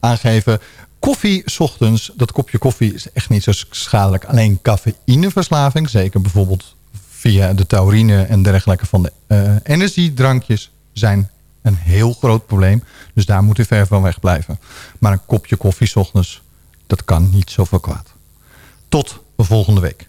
Speaker 7: aangeven. Koffie 's ochtends, dat kopje koffie is echt niet zo schadelijk. Alleen cafeïneverslaving, zeker bijvoorbeeld via de taurine en dergelijke van de eh, energiedrankjes zijn een heel groot probleem. Dus daar moet u ver van weg blijven. Maar een kopje koffie 's ochtends, dat kan niet zoveel kwaad. Tot de volgende week.